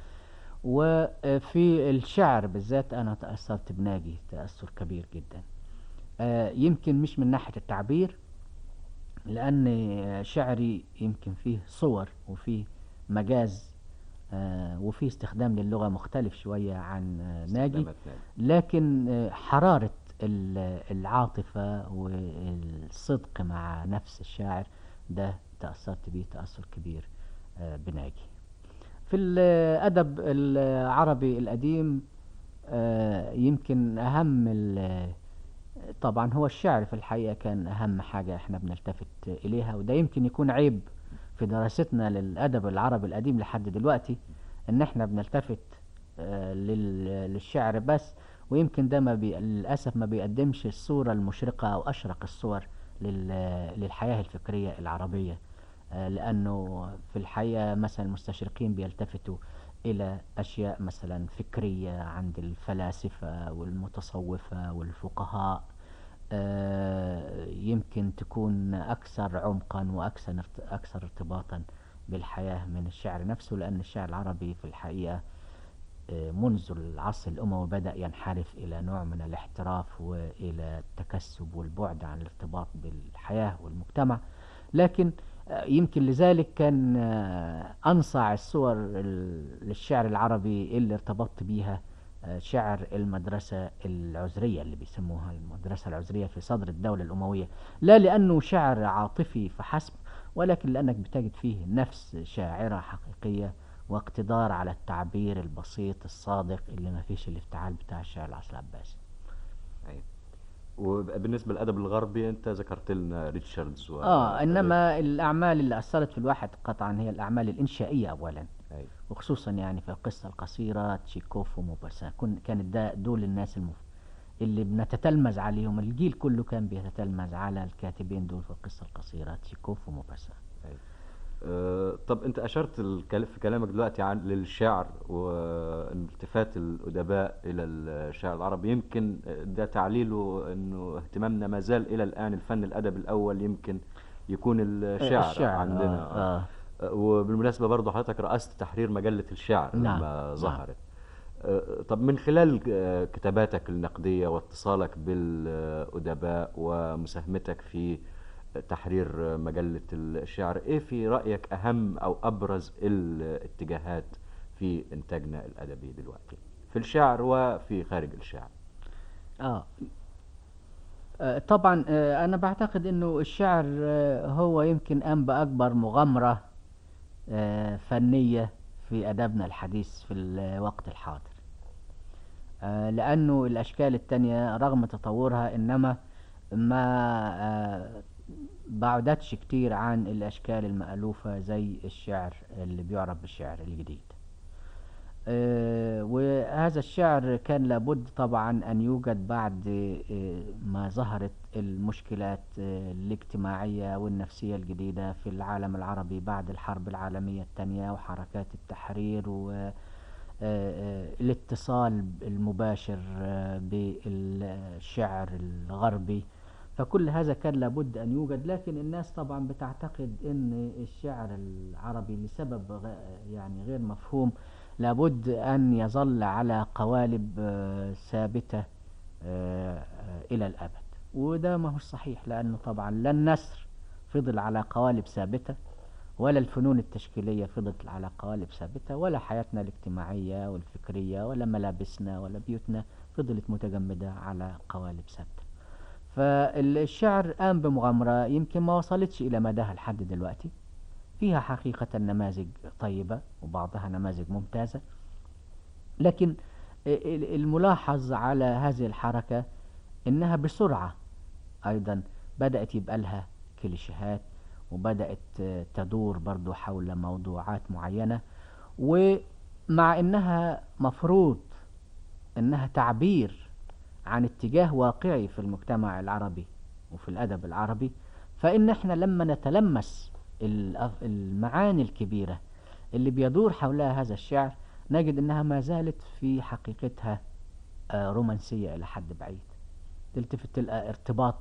وفي الشعر بالذات أنا تأثرت بناجي تأثر كبير جدا. آه، يمكن مش من ناحية التعبير لأن شعري يمكن فيه صور وفيه مجاز آه، وفيه استخدام للغة مختلف شوية عن آه، ناجي. لكن حرارة ال- العاطفة والصدق مع نفس الشاعر ده تأثرت به تأثر كبير بناجي. في الأدب العربي القديم آه، يمكن أهم طبعا هو الشعر في الحقيقة كان أهم حاجة إحنا بنلتفت إليها وده يمكن يكون عيب في دراستنا للأدب العربي القديم لحد دلوقتي إن إحنا بنلتفت آه، لل- للشعر بس ويمكن ده ما بي... للأسف ما بيقدمش الصورة المشرقة أو أشرق الصور لل... للحياة الفكرية العربية. لأنه في الحقيقة مثلا المستشرقين بيلتفتوا إلى أشياء مثلا فكرية عند الفلاسفة والمتصوفة والفقهاء. آه، يمكن تكون أكثر عمقا وأكثر أكثر ارتباطا بالحياة من الشعر نفسه لأن الشعر العربي في الحقيقة آه، منذ العصر الأموي بدأ ينحرف إلى نوع من الاحتراف وإلى التكسب والبعد عن الارتباط بالحياة والمجتمع. لكن آه، يمكن لذلك كان آه، أنصع الصور ال- للشعر العربي اللي ارتبطت بيها آه، شعر المدرسة العذرية اللي بيسموها المدرسة العذرية في صدر الدولة الأموية لا لأنه شعر عاطفي فحسب ولكن لأنك بتجد فيه نفس شاعرة حقيقية واقتدار على التعبير البسيط الصادق اللي ما فيش الافتعال بتاع الشعر العصر العباسي. وبالنسبة للأدب الغربي أنت ذكرت لنا ريتشاردز و... آه إنما الأعمال اللي أثرت في الواحد قطعا هي الأعمال الإنشائية اولا. أيوة. وخصوصا يعني في القصة القصيرة تشيكوف وموباسان كن كانت ده دول الناس المف... اللي بنتتلمذ عليهم. الجيل كله كان بيتتلمذ على الكاتبين دول في القصة القصيرة تشيكوف وموباسان أه، طب انت اشرت في كلامك دلوقتي عن للشعر والتفات الادباء إلى الشعر العربي يمكن ده تعليله انه اهتمامنا ما زال إلى الان الفن الادب الأول يمكن يكون الشعر, الشعر، عندنا آه، آه. وبالمناسبة برضه حضرتك رأست تحرير مجلة الشعر نعم، لما نعم. ظهرت أه، طب من خلال أه، كتاباتك النقدية واتصالك بالأدباء ومساهمتك في تحرير مجلة الشعر. إيه في رأيك أهم أو أبرز الاتجاهات في إنتاجنا الأدبي دلوقتي؟ في الشعر وفي خارج الشعر. آه. آه، طبعا آه، أنا بعتقد أنه الشعر آه، هو يمكن قام بأكبر مغامرة فنية في أدبنا الحديث في الوقت الحاضر. لأنه الأشكال التانية رغم تطورها إنما ما بعدتش كتير عن الأشكال المألوفة زي الشعر اللي بيعرف بالشعر الجديد. آه، وهذا الشعر كان لابد طبعا أن يوجد بعد آه، ما ظهرت المشكلات آه، الاجتماعية والنفسية الجديدة في العالم العربي بعد الحرب العالمية الثانية وحركات التحرير والاتصال المباشر آه، بالشعر الغربي. فكل هذا كان لابد أن يوجد لكن الناس طبعا بتعتقد أن الشعر العربي لسبب يعني غير مفهوم. لابد أن يظل على قوالب آه، ثابتة آه، آه، إلى الأبد. وده ما هو صحيح لأنه طبعا لا النثر فضل على قوالب ثابتة ولا الفنون التشكيلية فضلت على قوالب ثابتة ولا حياتنا الاجتماعية والفكرية ولا ملابسنا ولا بيوتنا فضلت متجمدة على قوالب ثابتة. فالشعر قام بمغامرة يمكن ما وصلتش إلى مداها لحد دلوقتي. فيها حقيقة نماذج طيبة وبعضها نماذج ممتازة. لكن ال- الملاحظ على هذه الحركة إنها بسرعة أيضا بدأت يبقى لها كليشيهات وبدأت تدور برضو حول موضوعات معينة. ومع إنها مفروض إنها تعبير عن اتجاه واقعي في المجتمع العربي وفي الأدب العربي فإن إحنا لما نتلمس المعاني الكبيرة اللي بيدور حولها هذا الشعر نجد إنها ما زالت في حقيقتها آه، رومانسية إلى حد بعيد. تلتفت تلقى ارتباط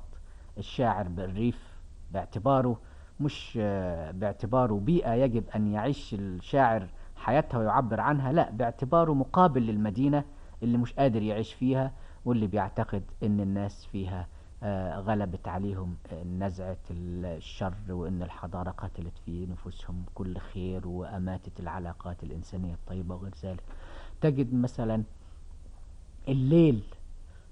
الشاعر بالريف باعتباره مش آه، باعتباره بيئة يجب أن يعيش الشاعر حياتها ويعبر عنها لا باعتباره مقابل للمدينة اللي مش قادر يعيش فيها. واللي بيعتقد إن الناس فيها آه، غلبت عليهم آه، نزعة الشر وإن الحضارة قتلت في نفوسهم كل خير وأماتت العلاقات الإنسانية الطيبة وغير ذلك. تجد مثلا الليل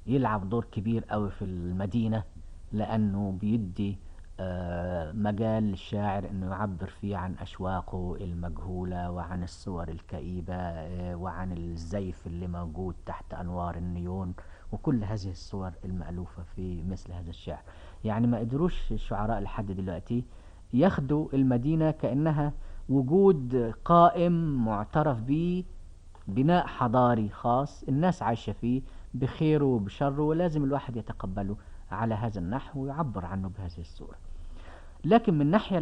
يلعب دور كبير قوي في المدينة لأنه بيدي آه، مجال للشاعر إنه يعبر فيه عن أشواقه المجهولة وعن الصور الكئيبة وعن الزيف اللي موجود تحت أنوار النيون. وكل هذه الصور المألوفة في مثل هذا الشعر. يعني ما قدروش الشعراء لحد دلوقتي ياخدوا المدينة كأنها وجود قائم معترف به بناء حضاري خاص الناس عايشة فيه بخيره وبشره ولازم الواحد يتقبله على هذا النحو ويعبر عنه بهذه الصورة. لكن من الناحية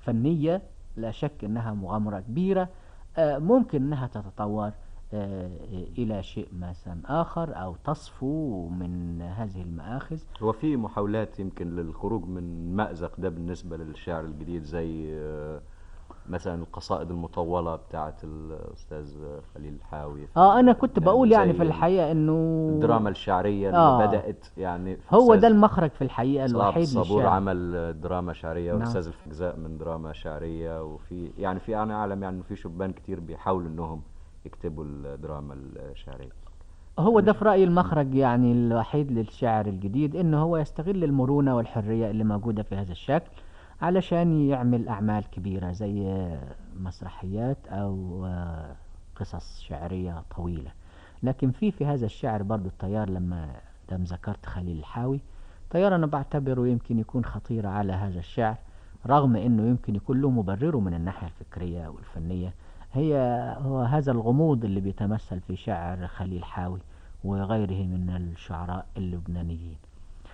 الفنية لا شك إنها مغامرة كبيرة آه، ممكن إنها تتطور آه، إلى شيء مثلا آخر أو تصفو من هذه المآخذ هو في محاولات يمكن للخروج من مأزق ده بالنسبة للشعر الجديد زي آه، مثلا القصائد المطولة بتاعة الأستاذ خليل الحاوي آه أنا كنت بقول يعني في الحقيقة إنه الدراما الشعرية اللي آه. بدأت يعني في هو ده المخرج في الحقيقة الوحيد للشعر عمل دراما شعرية نعم. والأستاذ الفجزاء من دراما شعرية وفي يعني في أنا أعلم يعني إنه في شبان كتير بيحاولوا إنهم يكتبوا الدراما الشعرية. هو ده في رأيي المخرج يعني الوحيد للشعر الجديد إنه هو يستغل المرونة والحرية اللي موجودة في هذا الشكل علشان يعمل أعمال كبيرة زي مسرحيات آه، قصص شعرية طويلة. لكن في في هذا الشعر برضو التيار لما دام ذكرت خليل الحاوي تيار أنا بعتبره يمكن يكون خطير على هذا الشعر رغم إنه يمكن يكون له مبرره من الناحية الفكرية والفنية. هي هو هذا الغموض اللي بيتمثل في شعر خليل حاوي وغيره من الشعراء اللبنانيين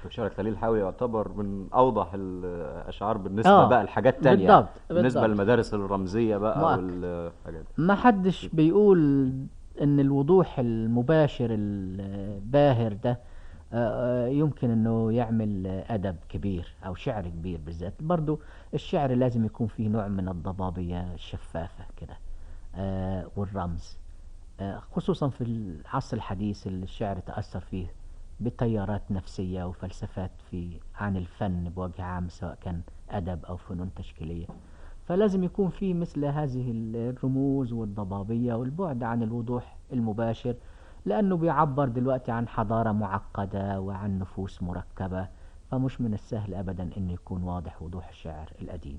شعر خليل الحاوي يعتبر من أوضح الأشعار بالنسبة آه، بقى لحاجات تانية بالضبط، بالضبط. للمدارس الرمزية بقى مؤكد. والحاجات ما حدش بيقول إن الوضوح المباشر الباهر ده آه، آه، يمكن إنه يعمل أدب كبير أو شعر كبير بالذات برضو الشعر لازم يكون فيه نوع من الضبابية الشفافة كده والرمز. آه، خصوصا في العصر الحديث اللي الشعر تأثر فيه بتيارات نفسية وفلسفات في عن الفن بوجه عام سواء كان أدب أو فنون تشكيلية. فلازم يكون في مثل هذه الرموز والضبابية والبعد عن الوضوح المباشر لأنه بيعبر دلوقتي عن حضارة معقدة وعن نفوس مركبة فمش من السهل أبدا أن يكون واضح وضوح الشعر القديم.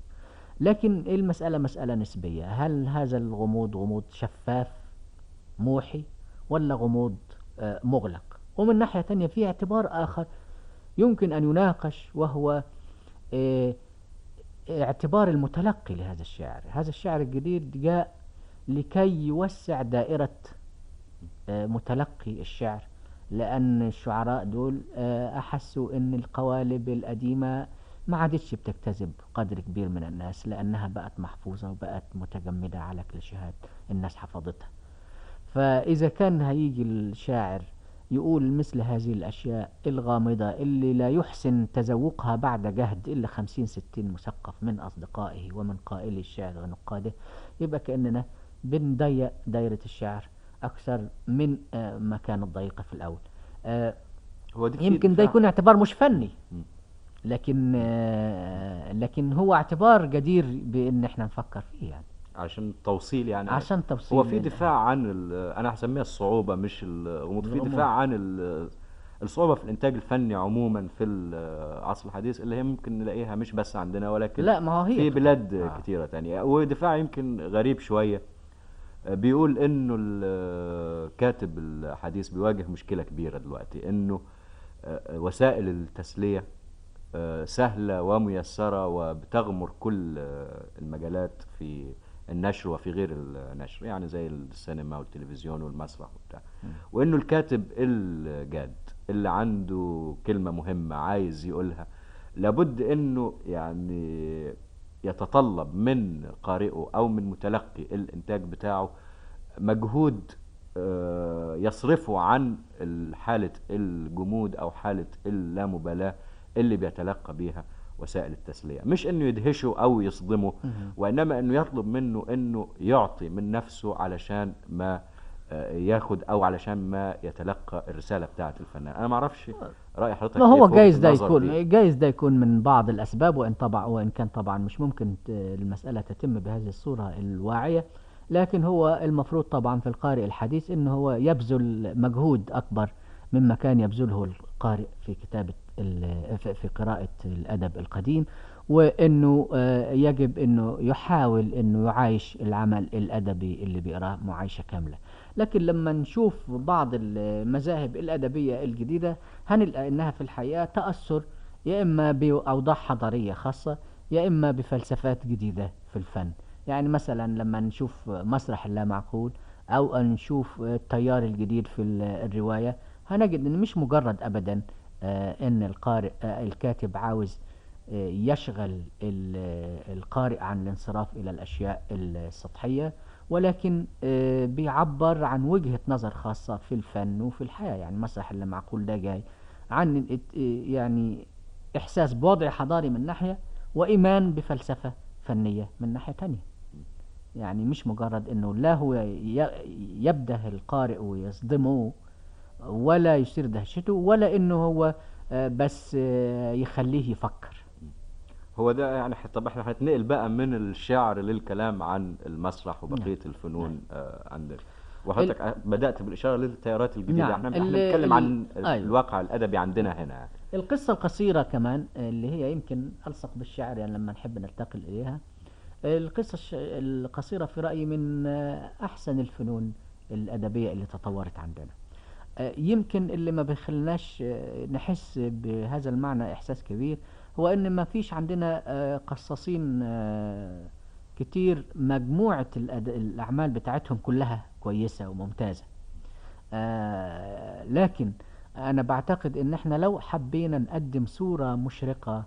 لكن المسألة مسألة نسبية. هل هذا الغموض غموض شفاف موحي ولا غموض آه، مغلق؟ ومن ناحية تانية في اعتبار آخر يمكن أن يناقش وهو آه، اعتبار المتلقي لهذا الشعر هذا الشعر الجديد جاء لكي يوسع دائرة آه، متلقي الشعر لأن الشعراء دول أحسوا أن القوالب القديمة ما عادتش بتجتذب قدر كبير من الناس لأنها بقت محفوظة وبقت متجمدة على كليشيهات الناس حفظتها. فإذا كان هيجي الشاعر يقول مثل هذه الأشياء الغامضة اللي لا يحسن تذوقها بعد جهد إلا خمسين ستين مثقف من أصدقائه ومن قائلي الشعر ونقاده يبقى كأننا بنضيق دايرة الشعر أكثر من آه، ما كانت ضيقة في الأول. آه، هو يمكن ده يكون اعتبار مش فني. لكن آه، لكن هو اعتبار جدير بإن إحنا نفكر فيه يعني عشان توصيل يعني عشان توصيل هو في ال- دفاع عن أنا هسميها الصعوبة مش الغموض في. دفاع عن ال- الصعوبة في الإنتاج الفني عموما في العصر الحديث اللي هي ممكن نلاقيها مش بس عندنا ولكن لا ما هو هي في. بلاد آه. كتيرة تانية ودفاع يمكن غريب شوية بيقول إنه الكاتب الحديث بيواجه مشكلة كبيرة دلوقتي إنه آه، وسائل التسلية آه، سهلة وميسرة وبتغمر كل آه، المجالات في النشر وفي غير النشر يعني زي السينما والتلفزيون والمسرح وبتاع. وإنه الكاتب الجاد اللي عنده كلمة مهمة عايز يقولها لابد إنه يعني يتطلب من قارئه أو من متلقي الإنتاج بتاعه مجهود آه، يصرفه عن حالة الجمود أو حالة اللامبالاة اللي بيتلقى بيها وسائل التسلية. مش إنه يدهشه أو يصدمه وإنما إنه يطلب منه إنه يعطي من نفسه علشان ما آه، ياخد أو علشان ما يتلقى الرسالة بتاعة الفنان. أنا ما أعرفش رأي حضرتك ما هو جايز ده دي؟ يكون جايز ده يكون من بعض الأسباب وإن طبعا وإن كان طبعا مش ممكن المسألة تتم بهذه الصورة الواعية. لكن هو المفروض طبعا في القارئ الحديث إنه هو يبذل مجهود أكبر مما كان يبذله القارئ في كتابة ال- في قراءة الأدب القديم وإنه آه، يجب إنه يحاول إنه يعايش العمل الأدبي اللي بيقرأه معايشة كاملة. لكن لما نشوف بعض المذاهب الأدبية الجديدة هنلقى إنها في الحقيقة تأثر يا إما باوضاع حضارية خاصة يا إما بفلسفات جديدة في الفن. يعني مثلا لما نشوف مسرح اللامعقول أو أن نشوف التيار الجديد في ال- الرواية هنجد ان مش مجرد ابدا آه، إن القارئ آه، الكاتب عاوز آه، يشغل ال- القارئ عن الانصراف إلى الأشياء السطحية ولكن بيعبر عن وجهة نظر خاصة في الفن وفي الحياة. يعني مسرح اللي معقول ده جاي عن يعني إحساس بوضع حضاري من ناحية وإيمان بفلسفة فنية من ناحية تانية. يعني مش مجرد إنه لا هو يبده القارئ ويصدمه ولا يثير دهشته ولا إنه هو آه، بس آه، يخليه يفكر هو ده يعني طب إحنا هنتنقل بقى من الشعر للكلام عن المسرح وبقية الفنون آه عندنا وحضرتك ع- بدأت بالإشارة للتيارات الجديدة نعم. إحنا ال- بنتكلم ال- عن ال- أيوة. الواقع الأدبي عندنا هنا يعني. القصة القصيرة كمان اللي هي يمكن ألصق بالشعر يعني لما نحب ننتقل إليها القصة الش- القصيرة في رأيي من أحسن الفنون الأدبية اللي تطورت عندنا يمكن اللي ما بيخلناش آه، نحس بهذا المعنى إحساس كبير هو إن ما فيش عندنا آه، قصاصين آه، كتير مجموعة الأعمال بتاعتهم كلها كويسة وممتازة. لكن أنا بعتقد إن إحنا لو حبينا نقدم صورة مشرقة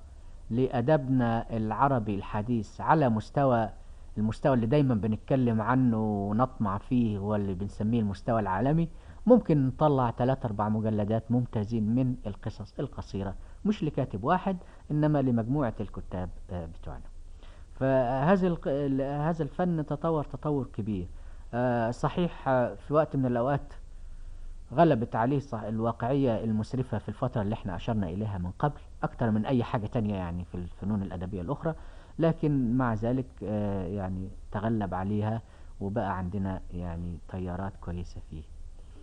لأدبنا العربي الحديث على مستوى المستوى اللي دايما بنتكلم عنه ونطمع فيه هو اللي بنسميه المستوى العالمي ممكن نطلع ثلاث أربع مجلدات ممتازين من القصص القصيرة مش لكاتب واحد إنما لمجموعة الكتاب آه، بتوعنا. فهذا هذا الفن تطور تطور كبير. آه، صحيح آه، في وقت من الأوقات غلبت عليه الواقعية المسرفة في الفترة اللي إحنا أشرنا إليها من قبل أكتر من أي حاجة تانية يعني في الفنون الأدبية الأخرى. لكن مع ذلك يعني تغلب عليها وبقى عندنا يعني تيارات كويسة فيه.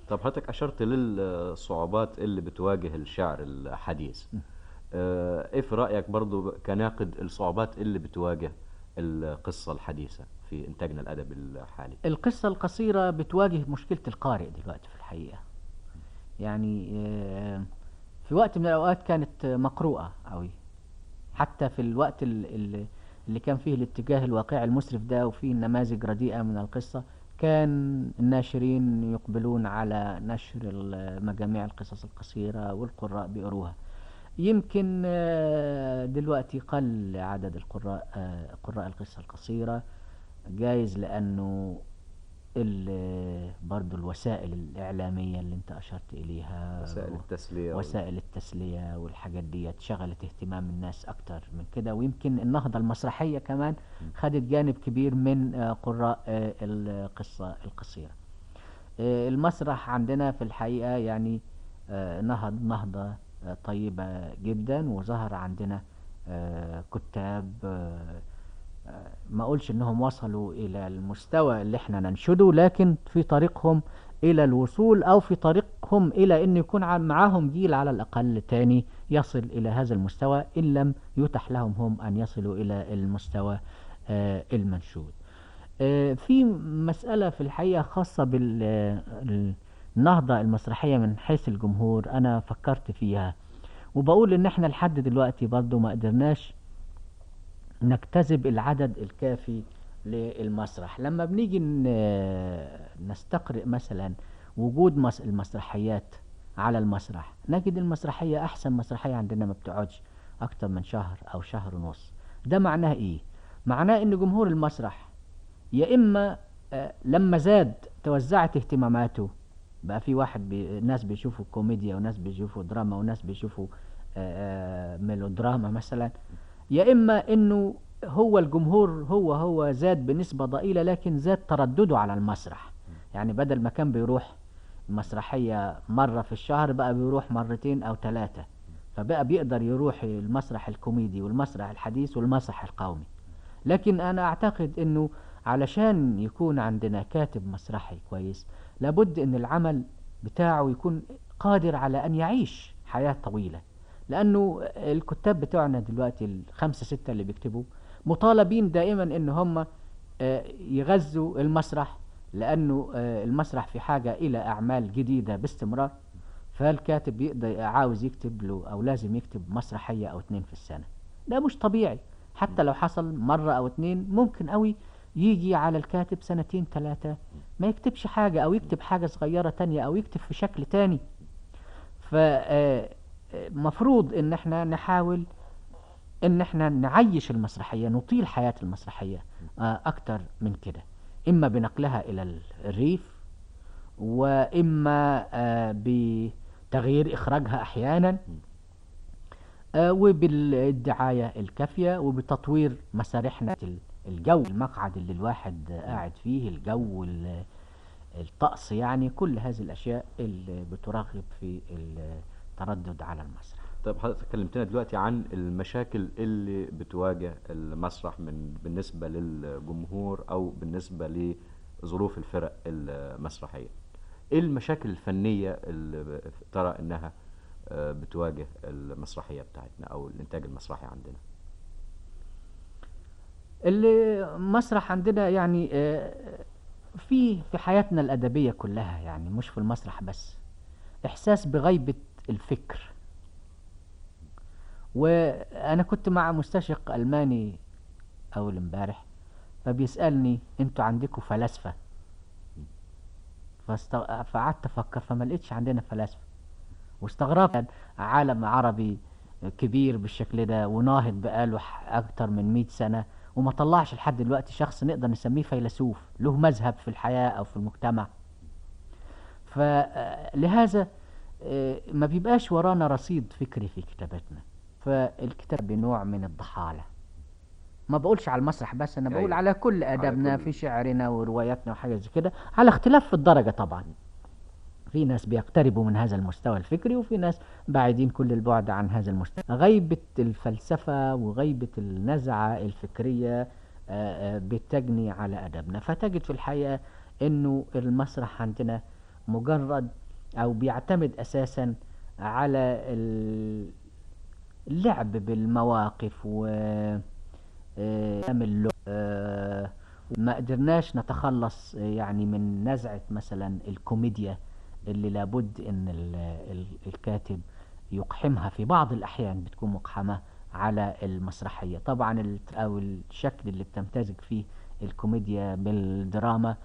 طب حضرتك أشرت للصعوبات اللي بتواجه الشعر الحديث. إيه في رأيك برضو كناقد الصعوبات اللي بتواجه القصة الحديثة في إنتاجنا الأدبي الحالي؟ القصة القصيرة بتواجه مشكلة القارئ دلوقتي في الحقيقة. يعني آه، في وقت من الأوقات كانت مقروءة أوي. حتى في الوقت ال- ال- اللي كان فيه الاتجاه الواقعي المسرف ده وفيه نماذج رديئة من القصة كان الناشرين يقبلون على نشر مجاميع القصص القصيرة والقراء بيقروها يمكن آه، دلوقتي قل عدد القراء آه، قراء القصة القصيرة. جايز لأنه برضو الوسائل الإعلامية اللي انت أشرت إليها وسائل التسلية وسائل التسلية والحاجات دي شغلت اهتمام الناس أكتر من كده. ويمكن النهضة المسرحية كمان خدت جانب كبير من آه، قراء آه، القصة القصيرة. آه، المسرح عندنا في الحقيقة يعني نهض نهضة طيبة جدا وظهر عندنا كتاب ما اقولش إنهم وصلوا إلى المستوى اللي إحنا ننشده لكن في طريقهم إلى الوصول أو في طريقهم إلى إن يكون معاهم جيل على الأقل تاني يصل إلى هذا المستوى إن لم يتح لهم هم أن يصلوا إلى المستوى آه، المنشود. آه، في مسألة في الحقيقة خاصة بالنهضة المسرحية من حيث الجمهور أنا فكرت فيها وبقول إن إحنا لحد دلوقتي برضو ما قدرناش نجتذب العدد الكافي للمسرح لما بنيجي نستقرئ مثلا وجود مس- المسرحيات على المسرح نجد المسرحية أحسن مسرحية عندنا ما بتقعدش أكتر من شهر أو شهر ونص ده معناه إيه؟ معناه إن جمهور المسرح يا إما آه، لما زاد توزعت اهتماماته بقى في واحد بي... ناس بيشوفوا كوميديا وناس بيشوفوا دراما وناس بيشوفوا آه، آه، ميلودراما مثلا يا إما إنه هو الجمهور هو هو زاد بنسبة ضئيلة لكن زاد تردده على المسرح. يعني بدل ما كان بيروح المسرحية مرة في الشهر بقى بيروح مرتين أو ثلاثة فبقى بيقدر يروح المسرح الكوميدي والمسرح الحديث والمسرح القومي. لكن أنا أعتقد أنه علشان يكون عندنا كاتب مسرحي كويس لابد أن العمل بتاعه يكون قادر على أن يعيش حياة طويلة. لأنه الكتاب بتوعنا دلوقتي الخمسة ستة اللي بيكتبوا مطالبين دائما أن هم آه، يغذوا المسرح لأنه آه، المسرح في حاجة إلى أعمال جديدة باستمرار فالكاتب يقدر عاوز يكتب له أو لازم يكتب مسرحية أو اتنين في السنة. ده مش طبيعي. حتى لو حصل مرة أو اتنين ممكن قوي يجي على الكاتب سنتين ثلاثة ما يكتبش حاجة أو يكتب حاجة صغيرة تانية أو يكتب في شكل تاني. فمفروض إن إحنا نحاول إن إحنا نعيش المسرحية نطيل حياة المسرحية آه، أكتر من كده. إما بنقلها إلى الريف وإما آه، بتغيير إخراجها أحيانا آه، وبالدعاية الكافية وبتطوير مسارحنا ال- الجو. المقعد اللي الواحد قاعد فيه الجو ال- الطقس يعني كل هذه الأشياء اللي بترغب في التردد على المسرح. طيب حضرتك كلمتنا دلوقتي عن المشاكل اللي بتواجه المسرح من بالنسبة للجمهور أو بالنسبة لظروف الفرق المسرحية. إيه المشاكل الفنية اللي ترى إنها آه، بتواجه المسرحية بتاعتنا أو الإنتاج المسرحي عندنا؟ المسرح عندنا يعني آه، في في حياتنا الأدبية كلها يعني مش في المسرح بس. إحساس بغيبة الفكر. وأنا كنت مع مستشرق ألماني أول امبارح فبيسألني أنتوا عندكم فلاسفة؟ فاست- فقعدت أفكر فما لقيتش عندنا فلاسفة. واستغربت عالم عربي كبير بالشكل ده وناهض بقاله أكتر من مئة سنة وما طلعش لحد دلوقتي شخص نقدر نسميه فيلسوف له مذهب في الحياة أو في المجتمع. فلهذا ما بيبقاش ورانا رصيد فكري في كتاباتنا فالكتاب بنوع من الضحالة. ما بقولش على المسرح بس أنا بقول أيوة. على كل أدبنا كل- في شعرنا ورواياتنا وحاجات زي كده على اختلاف في الدرجة طبعا. في ناس بيقتربوا من هذا المستوى الفكري وفي ناس بعيدين كل البعد عن هذا المستوى. غيبة الفلسفة وغيبة النزعة الفكرية آه، آه، بتجني على أدبنا. فتجد في الحقيقة أنه المسرح عندنا مجرد أو بيعتمد أساسا على ال- اللعب بالمواقف و آه،. آه، ما قدرناش نتخلص آه، يعني من نزعة مثلا الكوميديا اللي لابد إن ال- ال- الكاتب يقحمها في بعض الأحيان بتكون مقحمة على المسرحية طبعا أو الشكل اللي بتمتزج فيه الكوميديا بالدراما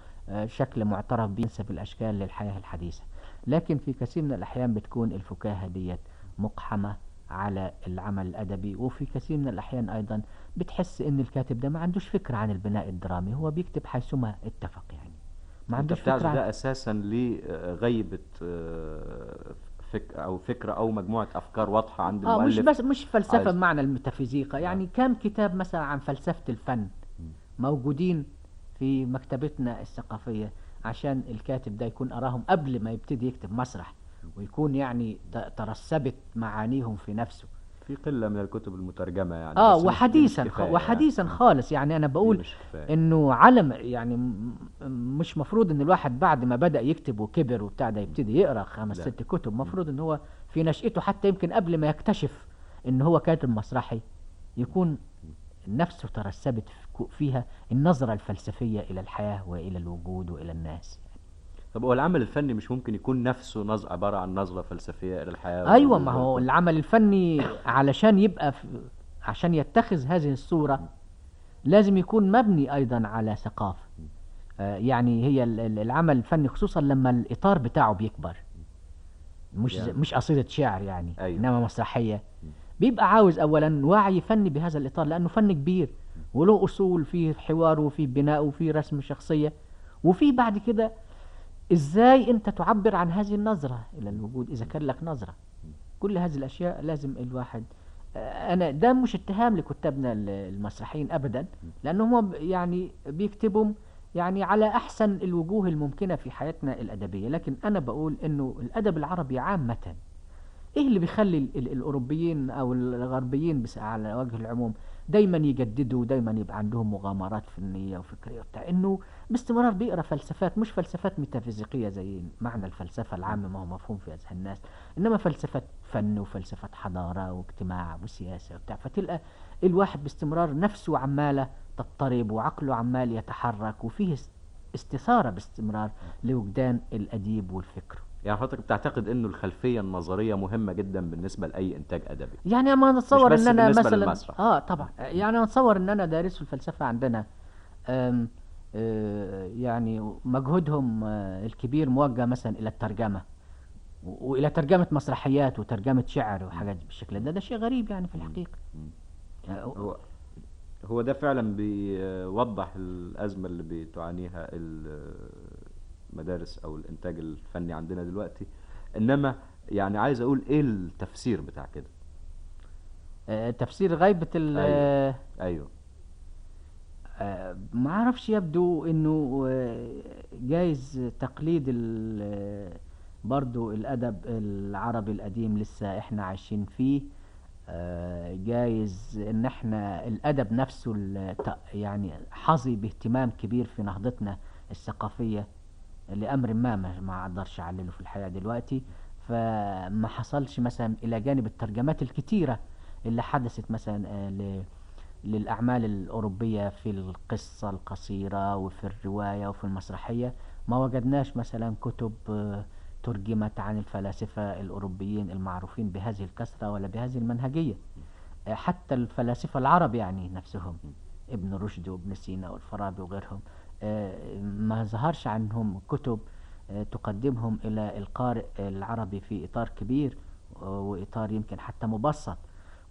شكل معترف به ينسب الأشكال للحياة الحديثة لكن في كثير من الأحيان بتكون الفكاهة ديت مقحمة على العمل الأدبي وفي كثير من الأحيان أيضا بتحس إن الكاتب ده ما عندوش فكرة عن البناء الدرامي هو بيكتب حيثما اتفق يعني. ما عندوش فكرة. ده أساسا لغيبة آه، فك أو فكرة أو مجموعة أفكار واضحة عند آه مش المؤلف. بس مش فلسفة عايز- بمعنى الميتافيزيقا. يعني كم كتاب مثلا عن فلسفة الفن موجودين في مكتبتنا الثقافية؟ عشان الكاتب ده يكون أراهم قبل ما يبتدي يكتب مسرح ويكون يعني ترسبت معانيهم في نفسه في قلة من الكتب المترجمة يعني آه وحديثا وحديثا خالص يعني أنا بقول. إنه علم يعني مش مفروض إن الواحد بعد ما بدأ يكتب وكبر وبتاع ده يبتدي يقرأ خمس. ست كتب مفروض إن هو في نشأته حتى يمكن قبل ما يكتشف إن هو كاتب مسرحي يكون نفسه ترسبت فيها النظرة الفلسفية إلى الحياة وإلى الوجود وإلى الناس طب هو العمل الفني مش ممكن يكون نفسه نظ... عبارة عن نظرة فلسفية إلى الحياة أيوة ما هو. العمل الفني علشان يبقى في عشان يتخذ هذه الصورة لازم يكون مبني أيضا على ثقافة آه، يعني هي ال- ال- العمل الفني خصوصا لما الإطار بتاعه بيكبر مش يعني. مش قصيدة شعر يعني أيوة. إنما مسرحية بيبقى عاوز أولا وعي فني بهذا الإطار لأنه فن كبير وله أصول فيه حوار وفيه بناء وفيه رسم شخصية. وفيه بعد كده إزاي أنت تعبر عن هذه النظرة؟ إلى الوجود إذا كان لك نظرة. كل هذه الأشياء لازم الواحد آه، أنا ده مش اتهام لكتابنا ال- المسرحيين أبدا لأنهم هم يعني بيكتبوا يعني على أحسن الوجوه الممكنة في حياتنا الأدبية. لكن أنا بقول إنه الأدب العربي عامةً إيه اللي بيخلي ال- ال- الأوروبيين أو الغربيين بس على وجه العموم دايما يجددوا ودايما يبقى عندهم مغامرات فنية وفكرية وبتاع؟ إنه باستمرار بيقرأ فلسفات مش فلسفات ميتافيزيقية زي معنى الفلسفة العامه ما هو مفهوم في أذهان الناس إنما فلسفة فن وفلسفة حضارة واجتماع وسياسة وبتاع. فتلقى الواحد باستمرار نفسه عمالة تضطرب وعقله عمال يتحرك وفيه است- استثارة باستمرار لوجدان الأديب والفكر. يعني حضرتك بتعتقد إنه الخلفية النظرية مهمة جدا بالنسبة لأي إنتاج أدبي؟ يعني ما نتصور إن أنا مثلا للمسرح. آه طبعا. يعني أنا أتصور إن أنا دارس الفلسفة عندنا. آم آه يعني مجهودهم آه الكبير موجه مثلا إلى الترجمة. وإلى ترجمة مسرحيات وترجمة شعر وحاجات بالشكل ده. ده شيء غريب يعني في الحقيقة. يعني هو هو ده فعلا بيوضح الأزمة اللي بتعانيها المدارس أو الإنتاج الفني عندنا دلوقتي. إنما يعني عايز أقول إيه التفسير بتاع كده؟ آه تفسير غيبة ال أيوة. آه، أيوه. آه، ما أعرفش يبدو إنه آه، جايز تقليد برضو الأدب العربي القديم لسه إحنا عايشين فيه. آه، جايز إن إحنا الأدب نفسه يعني حظي باهتمام كبير في نهضتنا الثقافية. لامر ما ما أقدرش اعلله في الحياة دلوقتي. فما حصلش مثلا إلى جانب الترجمات الكتيرة اللي حدثت مثلا آه، ل للأعمال الأوروبية في القصة القصيرة وفي الرواية وفي المسرحية. ما وجدناش مثلا كتب آه، ترجمت عن الفلاسفة الأوروبيين المعروفين بهذه الكثرة ولا بهذه المنهجية. آه، حتى الفلاسفة العرب يعني نفسهم ابن رشد وابن سينا والفارابي وغيرهم. ما ظهرش عنهم كتب آه، تقدمهم إلى القارئ العربي في إطار كبير آه، وإطار يمكن حتى مبسط.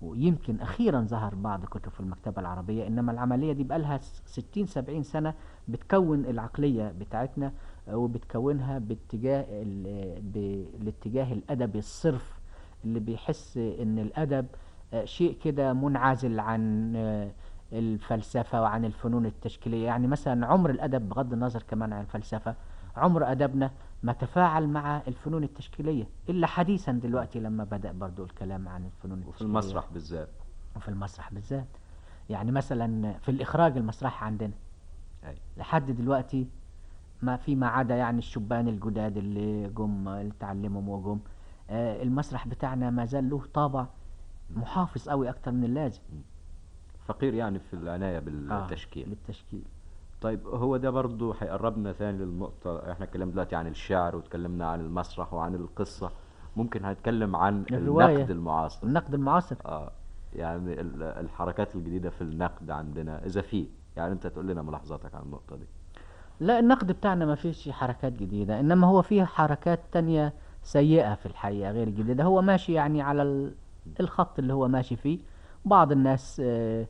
ويمكن أخيرا ظهر بعض كتب في المكتبة العربية إنما العملية دي بقالها ستين سبعين سنة بتكون العقلية بتاعتنا آه، وبتكونها باتجاه ال- بالاتجاه الأدبي الصرف اللي بيحس إن الأدب آه، شيء كده منعزل عن آه، الفلسفة وعن الفنون التشكيلية. يعني مثلا عمر الأدب بغض النظر كمان عن الفلسفة عمر أدبنا ما تفاعل مع الفنون التشكيلية إلا حديثا دلوقتي لما بدأ برضو الكلام عن الفنون وفي التشكيلية. المسرح بالذات. وفي المسرح بالذات. يعني مثلا في الإخراج المسرحي عندنا. أيوة. لحد دلوقتي ما فيما عدا يعني الشبان الجداد اللي جم اللي تعلمهم وجم. آه، المسرح بتاعنا ما زال له طابع محافظ قوي أكتر من اللازم. فقير يعني في العناية آه، بالتشكيل. بالتشكيل طيب هو ده برضو هيقربنا ثاني للنقطة إحنا اتكلمنا دلوقتي عن الشعر واتكلمنا عن المسرح وعن القصة ممكن هنتكلم عن الرواية. النقد المعاصر. النقد المعاصر. آه يعني ال- الحركات الجديدة في النقد عندنا إذا في يعني أنت تقول لنا ملاحظاتك عن النقطة دي. لا النقد بتاعنا ما فيش حركات جديدة إنما هو فيه حركات تانية سيئة في الحقيقة غير جديدة هو ماشي يعني على ال- الخط اللي هو ماشي فيه. بعض الناس آه،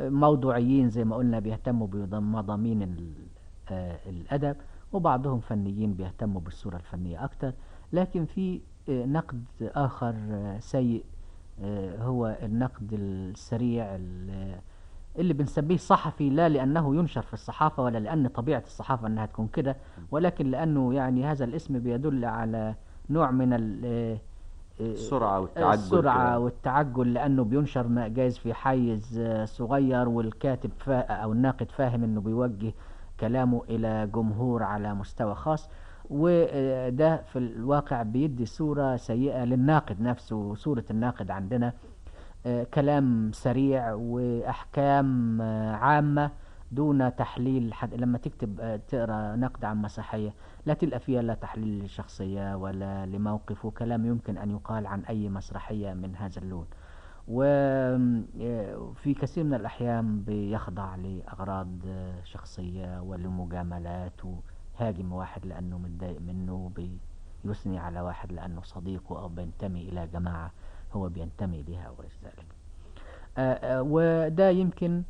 آه، موضوعيين زي ما قلنا بيهتموا بمضامين آه، الأدب وبعضهم فنيين بيهتموا بالصورة الفنية أكتر. لكن في نقد آخر سيء هو النقد السريع ال- اللي بنسميه صحفي لا لأنه ينشر في الصحافة ولا لأن طبيعة الصحافة أنها تكون كده ولكن لأنه يعني هذا الاسم بيدل على نوع من السرعة والتعجل السرعة كده. والتعجل لأنه بينشر ما جايز في حيز آه، صغير والكاتب فا أو الناقد فاهم أنه بيوجه كلامه إلى جمهور على مستوى خاص. وده في الواقع بيدي صورة سيئة للناقد نفسه صورة الناقد عندنا. آه، كلام سريع وأحكام آه، عامة دون تحليل حد لما تكتب تقرأ نقد عن مسرحية لا تلقى فيها لا تحليل لشخصية ولا لموقف وكلام يمكن أن يقال عن أي مسرحية من هذا اللون. وفي كثير من الأحيان بيخضع لأغراض آه، شخصية ولمجاملات وهاجم واحد لأنه متضايق منه بيثني على واحد لأنه صديقه أو بينتمي إلى جماعة هو بينتمي لها وغير ذلك. آه، آه، وده يمكن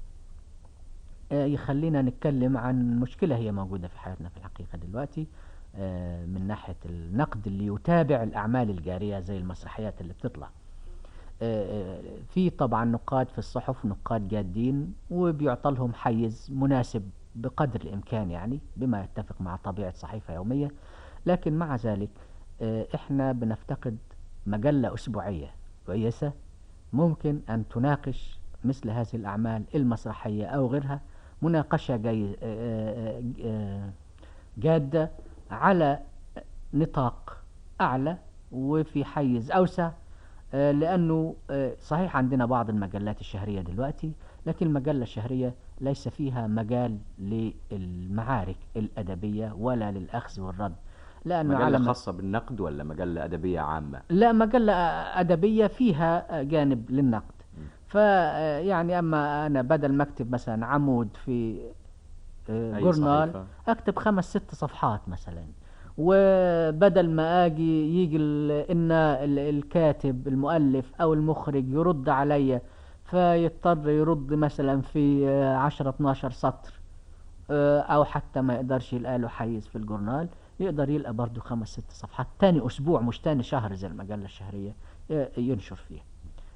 آه، يخلينا نتكلم عن مشكلة هي موجودة في حياتنا في الحقيقة دلوقتي. آه، من ناحية النقد اللي يتابع الأعمال الجارية زي المسرحيات اللي بتطلع. آه، آه، في طبعا نقاد في الصحف نقاد جادين وبيعطى لهم حيز مناسب بقدر الإمكان يعني بما يتفق مع طبيعة صحيفة يومية. لكن مع ذلك آه، إحنا بنفتقد مجلة أسبوعية كويسة ممكن أن تناقش مثل هذه الأعمال المسرحية أو غيرها. مناقشة آه، آه، آه، جادة على نطاق أعلى وفي حيز أوسع آه، لأنه آه، صحيح عندنا بعض المجلات الشهرية دلوقتي لكن المجلة الشهرية ليس فيها مجال للمعارك الأدبية ولا للأخذ والرد. على مجلة ما- خاصة بالنقد ولا مجلة أدبية عامة؟ لا مجلة أدبية فيها جانب للنقد. فيعني أما أنا بدل ما أكتب مثلا عمود في آه، جورنال صحيفة. أكتب خمس ست صفحات مثلا. وبدل ما أجي يجي ال- الكاتب المؤلف أو المخرج يرد عليا فيضطر يرد مثلا في آه، عشرة 12 سطر. آه، أو حتى ما يقدرش يلقى له حيز في الجورنال يقدر يلقى برضه خمس ست صفحات. تاني أسبوع مش تاني شهر زي المجلة الشهرية ي- ينشر فيها.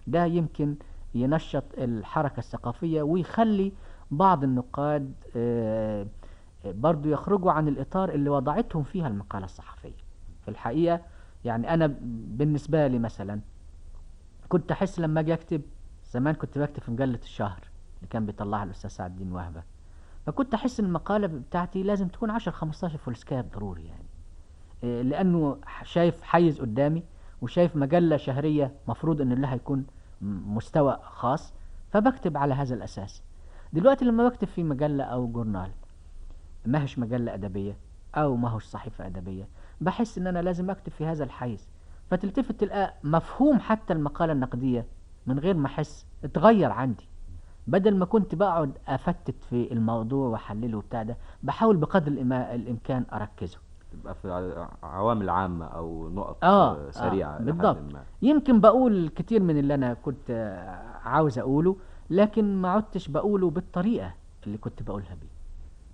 ده يمكن ينشط الحركة الثقافية ويخلي بعض النقاد آه، آه، برضه يخرجوا عن الإطار اللي وضعتهم فيها المقالة الصحفية. في الحقيقة يعني أنا بالنسبة لي مثلا كنت أحس لما أجي أكتب زمان كنت بكتب في مجلة الشهر اللي كان بيطلعها الأستاذ سعد الدين وهبة. فكنت أحس إن المقالة بتاعتي لازم تكون 10 15 فول سكاب ضروري يعني. لأنه ح- شايف حيز قدامي وشايف مجلة شهرية مفروض إن لها يكون مستوى خاص فبكتب على هذا الأساس. دلوقتي لما بكتب في مجلة أو جورنال ما هيش مجلة أدبية أو ما هوش صحيفة أدبية بحس إن أنا لازم أكتب في هذا الحيز. فتلتفت تلقى مفهوم حتى المقالة النقدية من غير ما أحس اتغير عندي. بدل ما كنت بقعد أفتت في الموضوع وأحلله وبتاع ده بحاول بقدر الإمكان أركزه. تبقى في عوامل عامة أو نقط آه، آه، سريعة آه بالضبط. يمكن بقول كتير من اللي أنا كنت عاوز أقوله لكن ما عدتش بقوله بالطريقة اللي كنت بقولها بيه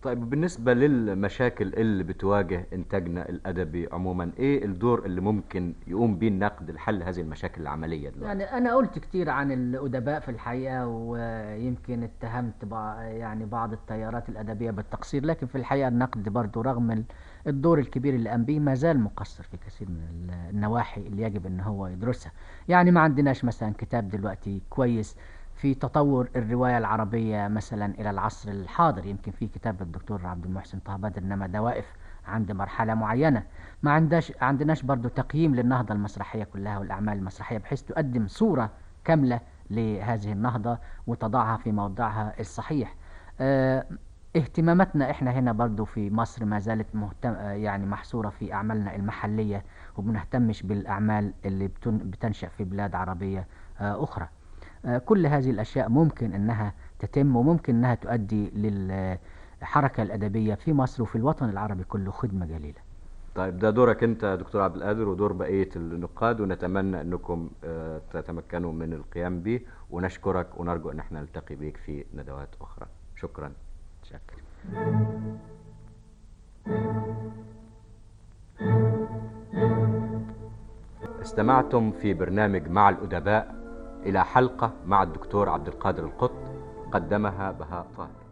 طيب بالنسبة للمشاكل اللي بتواجه إنتاجنا الأدبي عموما إيه الدور اللي ممكن يقوم بيه النقد لحل هذه المشاكل العملية دلوقتي؟ يعني أنا قلت كتير عن الأدباء في الحقيقة ويمكن اتهمت بع- يعني بعض التيارات الأدبية بالتقصير لكن في الحقيقة النقد برضه رغم ال- الدور الكبير اللي قام به ما زال مقصر في كثير من ال- النواحي اللي يجب إن هو يدرسها يعني ما عندناش مثلا كتاب دلوقتي كويس في تطور الرواية العربية مثلا إلى العصر الحاضر. يمكن في كتاب للدكتور عبد المحسن طه بدر إنما ده واقف عند مرحلة معينة. ما عندناش عندناش برضو تقييم للنهضة المسرحية كلها والأعمال المسرحية بحيث تقدم صورة كاملة لهذه النهضة وتضعها في موضعها الصحيح. آه، اهتماماتنا إحنا هنا برضو في مصر ما زالت مهتم يعني محصورة في أعمالنا المحلية وبنهتمش بالأعمال اللي بتن- بتنشأ في بلاد عربية آه، أخرى. كل هذه الأشياء ممكن أنها تتم وممكن أنها تؤدي للحركة الأدبية في مصر وفي الوطن العربي كله خدمة جليلة طيب ده دورك أنت دكتور عبد القادر ودور بقية النقاد ونتمنى إنكم آه، تتمكنوا من القيام به ونشكرك ونرجو أن إحنا نلتقي بك في ندوات أخرى. شكرا. شكرا استمعتم في برنامج مع الأدباء إلى حلقة مع الدكتور عبد القادر القط قدمها بهاء طاهر.